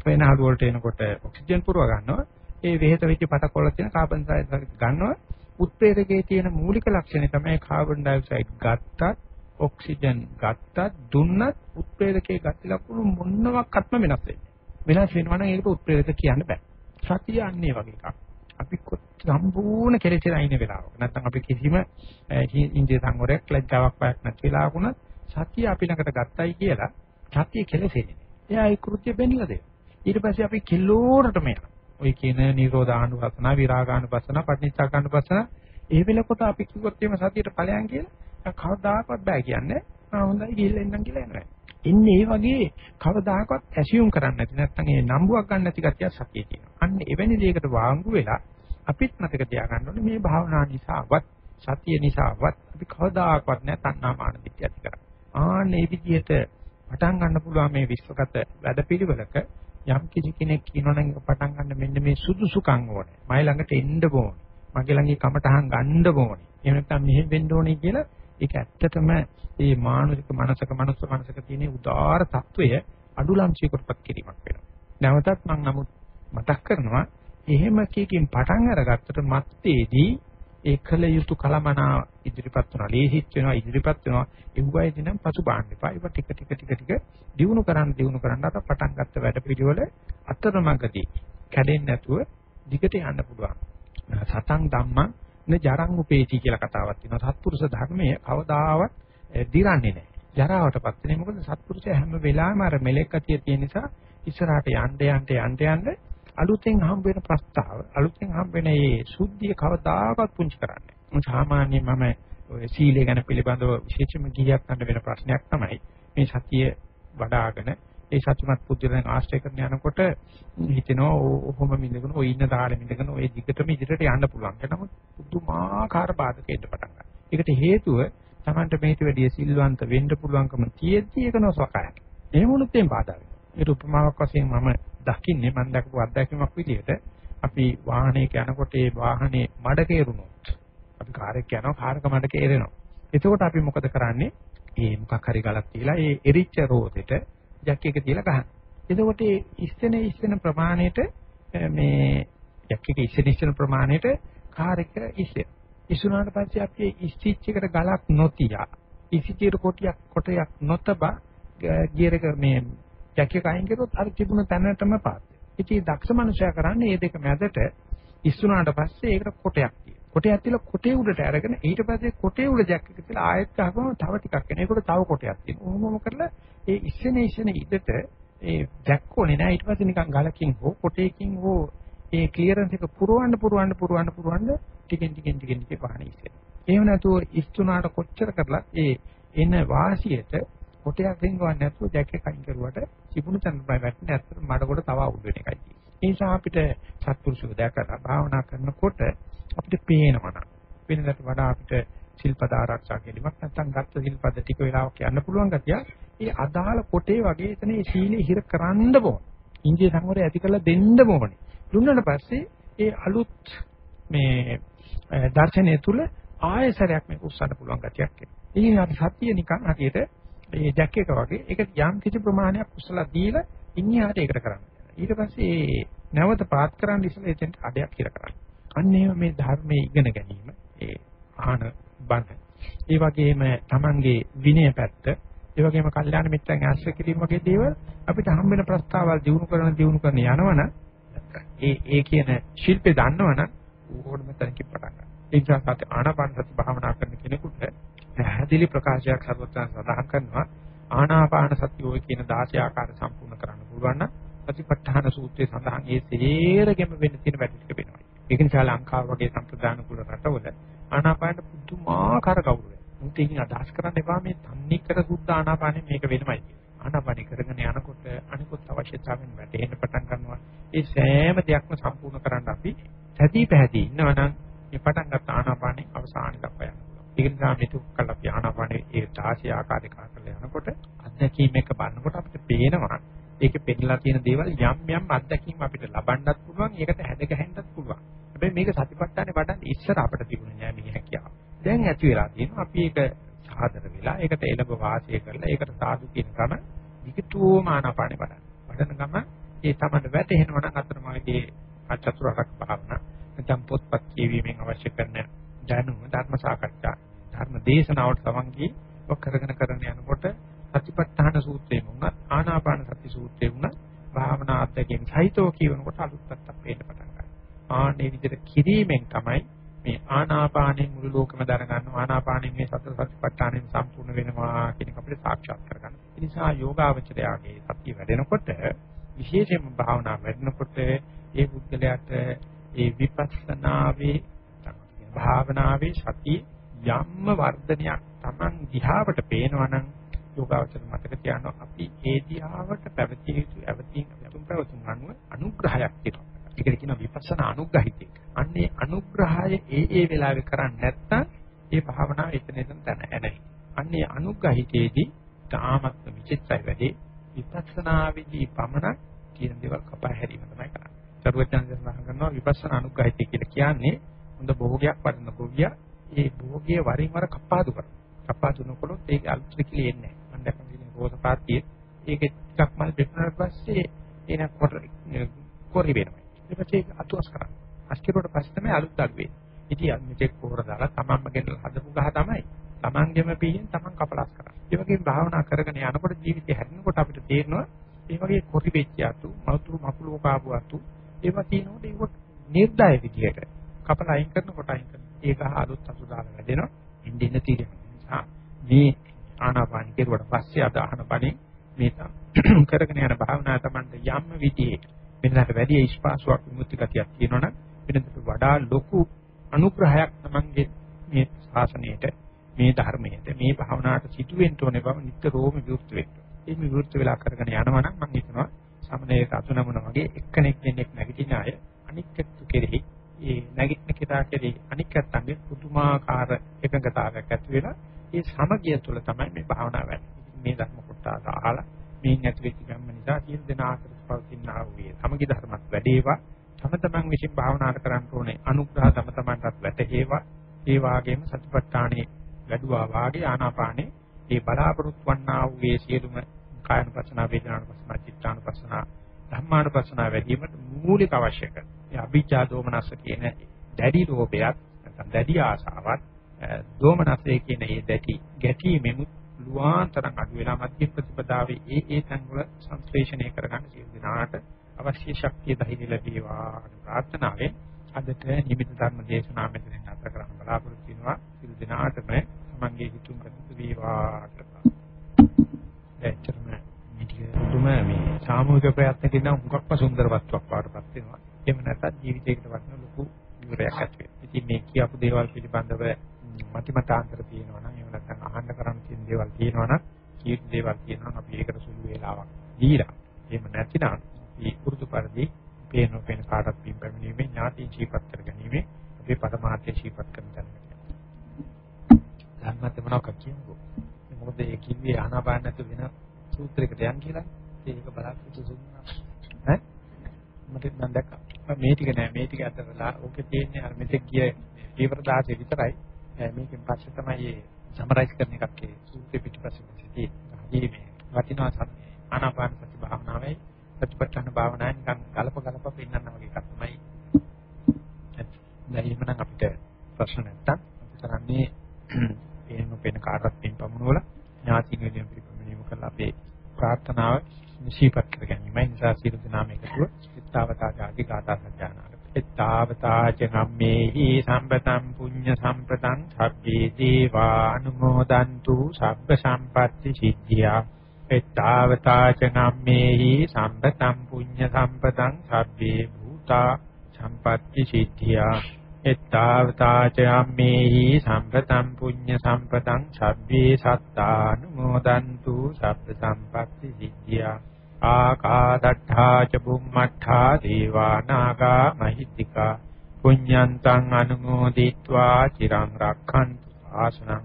වෙන අඩු වලට එනකොට ඔක්සිජන් පුරව ගන්නවා. ඒ වෙහෙත වෙච්ච පටකොල්ල තියෙන කාබන් ඩයොක්සයිඩ් ගන්නවා. උත්ප්‍රේරකයේ තියෙන මූලික ලක්ෂණය තමයි කාබන් ඩයොක්සයිඩ් ගත්තත් ඔක්සිජන් ගත්තත් දුන්නත් උත්ප්‍රේරකයේ ගති ලක්ෂණ මොනවාක්වත්ම වෙනස් වෙන්නේ. වෙනස් වෙනවා නම් ඒකට උත්ප්‍රේරක කියන්න බෑ. සතිය අන්නේ වගේ එකක්. අපි සම්පූර්ණ කෙලෙසිලා ඉන්න වෙලාවක නැත්නම් අපි කිසිම ඉන්දිය සංවරයක් ලැජ්ජාවක් බයක් නැති වෙලාවකුණත් සතිය අපි ළඟට ගත්තයි කියලා සතිය කෙලෙසෙන්නේ. එයා ඒ කෘත්‍ය බෙන්නලා දෙනවා. ඊට පස්සේ අපි කිලෝරටම යනවා. ඔය කියන නිරෝධානුපස්සන, විරාගානුපස්සන, පටිච්චසමුප්පාදානුපස්සන ඒ වෙලකොට අපි කිව්වොත් එimhe සතියට ඵලයන් කියලා කවදාකවත් බෑ කියන්නේ. ආ හොඳයි ගිහිල්ලා එන්නම් කියලා එනවා. ඉන්නේ ඒ වගේ කවදාකවත් ඇසියුම් කරන්නේ නැති නැත්නම් ඒ නම්බුවක් ගන්න නැති ගැතිය සතියේ තියෙනවා. අන්න එවැනි දෙයකට වාංගු වෙලා අපිත් මතක තියාගන්න ඕනේ මේ භාවනා නිසාවත් සතිය නිසාවත් අපි කවදාකවත් නැ තණ්හාමාන දිට්ඨිය ඇති කරන්නේ. ආන්න මේ විදිහට පටන් ගන්න පුළුවන් මේ විශ්වගත වැඩපිළිවෙලක යම් කිසි කෙනෙක් කියනවනම් පටන් ගන්න මෙන්න මේ සුදුසුකම් ඕනේ. මයි ළඟට එන්න ඕනේ. මගේ ළඟේ කමටහන් ගන්න ඕනේ. එහෙම නැත්නම් මෙහෙම වෙන්න ඕනේ කියලා ඒක ඇත්තටම මේ මානසික මනසක මනුස්ස මනසක තියෙන උදාාර తত্ত্বය අඩුලංචිකටපත් කිරීමක් වෙනවා. නැවතත් මම නමුත් මතක් කරනවා එහෙම කීකින් පටන් අරගත්තට මත්තේදී ඒ කල යුතු කලමනා ඉදිරිපත් වෙනවා. ලේහිත් වෙනවා ඉදිරිපත් වෙනවා. ඒගොල්ලයි නම් පසු බාන්න එපා. ඒක ටික ටික ටික ටික දිනු කරන් දිනු කරන් අර පටන් ගත්ත වැඩ පිළිවෙල අතරමඟදී කැඩෙන්නේ නැතුව දිගට යන්න පුළුවන්. සතන් ධම්මං න ජරං උපේති කියලා කතාවක් තියෙනවා. සත්පුරුෂ ධර්මයේ කවදාවත් දිරන්නේ නැහැ. ජරාවටපත් වෙන්නේ මොකද? සත්පුරුෂය හැම වෙලාවෙම අර මෙලෙක් ගතිය තියෙන නිසා ඉස්සරහට යන්න යන්න යන්න යන්න අලුතෙන් හම්බ වෙන ප්‍රස්තාව අලුතෙන් හම්බ වෙන මේ සුද්ධිය කවදාකවත් පුංචි කරන්නේ. සාමාන්‍යයෙන් මම ඔය සීලය ගැන පිළිබඳව විශේෂම ගියක් ගන්න වෙන ප්‍රශ්නයක් තමයි. මේ සතිය වඩ아가න ඒ සත්‍යමත් පුද්ගලයන් ආශ්‍රය කරන යනකොට හිතෙනවා ඔහොම මිදගෙන ඔය ඉන්න තාලෙ මිදගෙන ඔය දිගටම ඉදිරියට යන්න පුළුවන්. නමුත් පුදුමාකාර බාධක එන්න පටන් ගන්නවා. ඒකට හේතුව Tamanට මේට වැඩිය සිල්වන්ත වෙන්න පුළුවන්කම තියෙද්දි ඒක නොසකයි. එහෙම වුණොත් එම් බාධා වෙනවා. ඒක උපමාවක් වශයෙන් මම දකින්නේ මම දැකපු අත්දැකීමක් විදිහට අපි වාහනයක යනකොට ඒ වාහනේ මඩ කෙරුණොත් අපි කාර් එක යනවා කාර් එක මඩ කෙරෙනවා. එතකොට අපි මොකද කරන්නේ? ඒ මොකක් හරි ගලක් තියලා ඒ එරිච්ච රෝදෙට ජැක් එක තියලා ගහනවා. එතකොට ඒ ඉස්සෙන ඉස්සෙන ප්‍රමාණයට මේ ජැක් එක ඉස්සෙන ඉස්සෙන ප්‍රමාණයට කාර් එක ඉස්සෙන. ඉස්සුනාට පස්සේ අපි ඉස්ටිච් එකට ගලක් නොතියා ඉසිචිර කොටියක් කොටයක් නොතබා ගියර එක මේ ජැක් එක අයින් කරොත් අර තිබුණ තැනටම පාත් වෙනවා. ඉතින් දක්ෂ මනුෂයා කරන්නේ මේ දෙක මැදට ඉස්සුනාට පස්සේ ඒකට කොටයක් තියෙනවා. කොටයක් තියලා කොටේ උඩට අරගෙන ඊට පස්සේ කොටේ උඩ ජැක් එක තියලා ආයෙත් ගහපුවම තව ටිකක් එන. ඒකට තව කොටයක් තියෙනවා. ඔහොමම කරලා ඒ ඉස්සෙන ඉස්සෙන ඉදට ඒ ජැක් ඕනේ නෑ ඊට පස්සේ නිකන් ගලකින් හෝ කොටේකින් හෝ ඒ ක්ලියරන්ස් එක පුරවන්න පුරවන්න පුරවන්න පුරවන්න ටිකෙන් ටිකෙන් ටිකෙන් ටික පහන ඉස්සෙනවා. එහෙම නැතුව ඉස්තුනාට කොච්චර කරලා ඒ එන වාසියට කොටයක් රින්ගවන්නේ නැතුව ජැක් එක අයින් කරුවට තිබුණු තැන බය වැටෙන්නේ ඇත්තට මඩකොට තව අවුල් වෙන එකයි තියෙන්නේ. ඒ නිසා අපිට සත්පුරුෂෝ දැකලා භාවනා කරනකොට අපිට පේනවා වෙනකට වඩා අපිට සිල්පද ආරක්ෂා කිරීමක් නැත්නම් ගත්ත සිල්පද ටික වෙලාවක් යන්න පුළුවන් ගතිය. ඒ අදාළ කොටේ වගේ එතන ඒ සීලේ හිර කරන්න ඕන. ඉන්දිය සංවරය ඇති කරලා දෙන්න ඕනේ. දුන්නාට පස්සේ ඒ අලුත් මේ දර්ශනය තුල ආයසරයක් මේක උස්සන්න පුළුවන් ගතියක් එනවා. ඉතින් අපි සතිය නිකන් හරියට මේ ජැක් එක වගේ ඒක යම් කිසි ප්‍රමාණයක් උස්සලා දීලා ඉන්හිහාට ඒකට කරන්න. ඊට පස්සේ නැවත පාත් කරන්න ඉස්සෙල්ලා එතෙන්ට අඩයක් කියලා කරන්න. අන්න එහෙම මේ ධර්මයේ ඉගෙන ගැනීම ඒ ආහන බණ. ඒ වගේම Tamange විනය පැත්ත, ඒ වගේම කල්යාණ මිත්‍රයන් ආශ්‍රය කිරීම වගේ දේවල් අපිට හම් වෙන ප්‍රස්තාවල් දිනු කරන දිනු කරන යනවනම් ඒ ඒ කියන ශිල්පේ දන්නවනම් ඕනම තැනකින් පටන් ගන්න. ඒ නිසා සති ආනාපාන සති භාවනා කරන කෙනෙකුට පැහැදිලි ප්‍රකාශයක් සර්වත්‍ං සඳහන් කරනවා ආනාපාන සතිය ඔය කියන 16 ආකාර සම්පූර්ණ කරන්න පුළුවන් නම් සතිපට්ඨාන සූත්‍රයේ සඳහන් ඒ සේරගෙම වෙන්න තියෙන වැඩ ටික වෙනවා. ඒක නිසා ලංකාව වගේ සම්ප්‍රදාන කුල රටවල ආනාපාන පුදුමාකාර ගෞරවයක්. මුත් ඒකින් අදහස් කරන්න එපා මේ තන්නේ කර සුද්ධ ආනාපානෙ මේක වෙනමයි. ආනාපානෙ කරගෙන යනකොට අනිකුත් අවශ්‍යතාවෙන් වැටෙන්න පටන් ගන්නවා. ඒ සෑම දෙයක්ම සම්පූර්ණ කරන්න අපි සැදී පැහැදී ඉන්නවනම් මේ පටන් ගන්න ආනාපානෙ අවසානයේ දක්වා යනවා. ඒක නිසා මෙතු කල් අපි ආනාපානෙ ඒ 16 ආකාරයක කරලා යනකොට අත්දැකීම් එක බලනකොට අපිට පේනවා ඒකේ පෙන්නලා තියෙන දේවල් යම් යම් අත්දැකීම් අපිට ලබන්නත් පුළුවන් ඒකට හැද ගැහෙන්නත් පුළුවන්. හැබැයි මේක සතිපට්ඨානේ වඩන්න ඉස්සර අපිට තිබුණේ නෑ මේ හැකියාව. දැන් ඇති වෙලා තියෙනවා අපි ඒක සාදර වෙලා ඒකට එළඹ වාසය කරලා ඒකට සාදු කියන කම විකටෝම ආනාපානේ වඩන්න. වඩන ගම ඒ තමයි වැටෙනවා නම් අතරමඟදී අචතුරාර්ය භාවනා නැත්නම් පොත්පත් කියවීමෙන් අවශ්‍ය කරන දැනුම ධර්ම සාකච්ඡා ධර්ම දේශනාවට සමන්ගී ඔක් කරගෙන කරගෙන යනකොට සතිපට්ඨාන සූත්‍රයේ වුණත් ආනාපාන සති සූත්‍රයේ වුණත් භාවනා අධ්‍යයනයෙන් සහිතව කියනකොට අලුත් පැත්තක් පේන්න පටන් ගන්නවා. ආනේ විදිහට කිරීමෙන් තමයි මේ ආනාපානෙන් මුළු ලෝකෙම දැනගන්න ආනාපානෙන් මේ සතර සතිපට්ඨානෙන් සම්පූර්ණ වෙනවා කියන එක අපිට සාක්ෂාත් කරගන්න. ඒ නිසා යෝගාවචරයාගේ සතිය වැඩෙනකොට විශේෂයෙන්ම භාවනා වැඩෙනකොට ඒ බුද්ධලයට ඒ විපස්සනාවේ භාවනාවේ සතිය යම්ම වර්ධනයක් Taman දිහාවට පේනවනම් යෝගාවචර මතක තියාගන්න අපි ඒ දිහාවට පැවතිය යුතු අවතීන් තුන් පැවතුම් අනුව අනුග්‍රහයක් තියෙනවා. ඒකට කියනවා විපස්සනා අනුග්‍රහිතය. අන්නේ අනුග්‍රහය ඒ ඒ වෙලාවේ කරන්නේ නැත්නම් ඒ භාවනාව එතන එතන තන ඇනයි. අන්නේ අනුග්‍රහිතේදී තාමත් විචිත්තයි වැඩි විපස්සනාවේදී පමණක් කියන දේවල් කපා හැරීම තමයි කරන්නේ. සරුවචන සඳහන් කරනවා විපස්සනා අනුග්‍රහිතය කියලා කියන්නේ හොඳ භෝගයක් වඩන ගොවියා ඒ භෝගයේ වරින් වර කපාදු කරනවා. කපාදු නොකළොත් ඒක අලුත් කිලි එන්නේ නැහැ. මම දැක්කම ඉතින් රෝස පාතියේ ඒක ටිකක් මල් දෙන්නාට පස්සේ එන කොර කොරි වෙනවා. ඊට පස්සේ අතුස් කරා. අස්කිරුවට පස්සේ තමයි අලුත් අග් වෙන්නේ. ඉතින් මෙතෙක් පොර දාලා තමන්ම ගෙන හදපු ගහ තමයි. තමන්ගෙම පිහින් තමන් කපලස් කරා. ඒ වගේම භාවනා කරගෙන යනකොට ජීවිතය හැදෙනකොට අපිට තේරෙනවා මේ වගේ කොරි වෙච්ච අතු, මතුරු මකුළු කාපු අතු ඒවා තියෙනකොට ඒක නිර්දය විදියට කපලා අයින් කරනකොට අයින් කරන ඒක අලුත් අතු දාලා වැඩෙනවා. ඉන්දින්න තියෙනවා. මේ ආනාපාන කෙරුවට පස්සේ අද අහන පණේ මේ කරගෙන යන භාවනාව තමයි යම් විදිහේ වෙනදාට වැඩි ස්පාසුවක් විමුක්ති ගතියක් තියෙනවනම් වෙනදට වඩා ලොකු අනුග්‍රහයක් තමන්ගේ මේ ශාසනයට මේ ධර්මයට මේ භාවනාවට සිදුවෙන්න ඕනේ බව නිතරම විවෘත වෙන්න. ඒ විවෘත වෙලා කරගෙන යනවා නම් මම හිතනවා සමනයේ අතුනමුන වගේ එක්කෙනෙක් දෙන්නෙක් නැගිටින අය අනික් එක්ක කෙරෙහි ඒ නැගිටින කෙනා කෙරෙහි අනික් අත්ංගේ පුදුමාකාර එක එකඟතාවයක් ඇති වෙලා ඒ සමගිය තුළ තමයි මේ භාවනාව වැඩි. මේ ධර්ම කොටස අහලා මේ ඇති වෙච්ච ගම්ම නිසා සියලු දෙනා අතර පවතිනා වූ සමගි ධර්මත් වැඩේවා. තම තමන් විසින් භාවනා කරන්න ඕනේ අනුග්‍රහ තම තමන්ටත් වැටේවා ඒ වාගේම සතිපට්ඨානේ වැඩුවා වාගේ ආනාපානේ ඒ බලාපොරොත්තු වන්නා වූ ඒ සියලුම කායනුපස්සන වේදනානුපස්සන චිත්තානුපස්සන ධම්මානුපස්සන වැඩිවීමට මූලික අවශ්‍ය කරන. ඒ අභිජ්ජා දෝමනස්ස කියන දැඩි ලෝභයක් නැත්නම් දැඩි ආසාවක් දෝමනස්සේ කියන ඒ දැටි ගැටීමෙමු ලුවාන්තරම් අඩු වෙලා මධ්‍ය ප්‍රතිපදාවේ ඒ ඒ තැන් වල සංශ්ලේෂණය කරගන්න සියලු දිනාට අවශ්‍ය ශක්තිය ධෛර්ය ලැබේවා ප්‍රාර්ථනාවෙන් අදට නිමිති ධර්ම දේශනාව මෙතනින් නැවත කරන්න බලාපොරොත්තු වෙනවා සියලු දිනාටම තමන්ගේ හිතුම් කරතු වේවා කියලා. දැක්තරම මිටියුම මේ සාමූහික ප්‍රයත්නකින් නම් හුඟක්ම සුන්දර වස්තුවක් වඩපත් වෙනවා. එහෙම නැත්නම් ජීවිතයකට වටින ලොකු විවරයක් ඇති වෙනවා. ඉතින් මේ කියපු දේවල් පිළිබඳව මතිමතාන්තර තියෙනවා නම් එහෙම නැත්නම් අහන්න කරන්න තියෙන දේවල් තියෙනවා නම් කීප දේවල් තියෙනවා නම් අපි ඒකට සුළු වේලාවක් දීලා එහෙම නැතිනම් මේ පුරුදු පරිදි පේන පේන කාටත් පින් පැමිණීමේ ඥාති ජීවත් කර ගැනීම අපේ පරමාර්ථය ජීවත් කරන තැනකට ධර්මත් මොනවද කියන්නේ මොකද ඒ කිව්වේ ආනාපාන නැතු වෙන සූත්‍රයකට යන් කියලා. ඒක බලාපොරොත්තු සුන්නා ඈ? මට මම දැක්කා. මේ ටික නෑ. මේ ටික අතරලා ඕකේ තියෙන්නේ අර මෙතෙක් කිය තීව්‍ර දාසේ විතරයි. මේකෙන් පස්සේ තමයි මේ සමරයිස් කරන එකක් ඒ සූත්‍රෙ පිටිපස්සේ සිටි හරි මේ වටිනා සම්මේ ආනාපාන සති භාවනාවයි ප්‍රතිපත්තන භාවනාවෙන් නිකන් ගලප ගලප පෙන්නන්න වගේ එකක් තමයි. දැන් එහෙමනම් අපිට ප්‍රශ්න නැත්තම් අපි කරන්නේ එහෙම වෙන කාටවත් පින් පමුණුවල ඥාති වෙනියම් පිළිපැමිණීම කරලා අපේ ප්‍රාර්ථනාව නිශීපත් කර ගැනීමයි. නිසා සියලු දෙනාම එකතුව ඉත්තාවතා ආදී ගාථා සජ්ජානාට ඉත්තාවතා ච නම්මේහි සම්පතං පුඤ්ඤ සම්පතං සබ්බේ දීවා අනුමෝදන්තු සබ්බ සම්පatti සිද්ධියා. ඉත්තාවතා ච නම්මේහි සම්පතං පුඤ්ඤ සම්පතං සබ්බේ භූතා සම්පatti සිද්ධියා. එත්තාවතාච අම්මේහි සම්පතං පුඤ්ඤ සම්පතං සබ්බේ සත්තානුමෝදන්තු සබ්බ සම්පatti සිද්ධියා. ආකාදට්ඨා ච බුම්මට්ඨා දේවා නාග මහිත්‍තිකා පුඤ්ඤන්තං අනුමෝදිත්වා චිරං රක්ඛන්තු ආසනං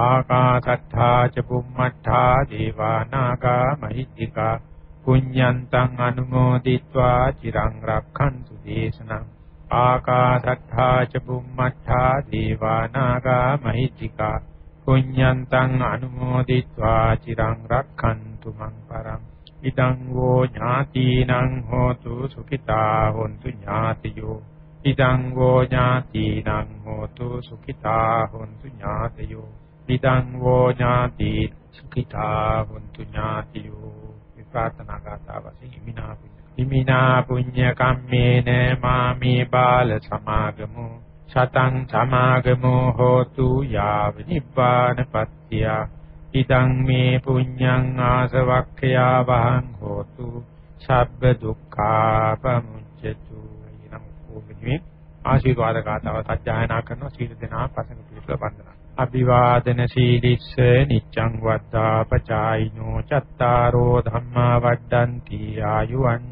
ආකාසට්ඨා ච බුම්මට්ඨා දේවා නාග මහිත්‍තිකා පුඤ්ඤන්තං අනුමෝදිත්වා චිරං රක්ඛන්තු දේශනං ආකාශත්තා ච බුම්මත්තා දීවානාගා මහිත්‍තිකා පුඤ්ඤන්තං අනුමෝදිත්වා චිරං රක්ඛන්තු මං පරං ඉදං වූ ඥාතිනං හෝතු සුඛිතා හොන්තු ඥාතියෝ. ඉදං වූ ඥාතිනං හෝතු සුඛිතා හොන්තු ඥාතියෝ. ඉදං වූ ඥාති සුඛිතා හොන්තු ඥාතියෝ. විපාතනා ගාථා වශයෙන් ඉමිනා ඉමිනා පුඤ්ඤ කම්මේන මාමේ බාල සමාගමු. සතං සමාගමෝ හෝතු යාව නිබ්බානපත්ත්‍ය ඉදං මේ පුඤ්ඤං ආසවක්ඛයා වහං හෝතු සබ්බ දුක්ඛා පමුච්ඡතු එනම් කෝපෙන්නේ ආශිර්වාද ගාතාව සජ්ජායනා කරන සීල දෙනා පසඟ පිළිපල වන්දනා. අභිවාදන සීලිස්ස නිච්ඡං වද්දා පචායිනෝ චත්තාරෝ ධම්මා වඩ්ඩಂತಿ ආයුවන්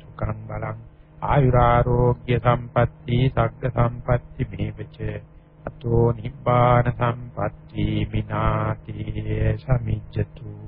සුඛං බලං. ආයුරාෝග්‍ය සම්පatti සග්ග සම්පatti මේවච. අතෝ නිබ්බාන සම්පatti මිනාති සමිජ්ජතු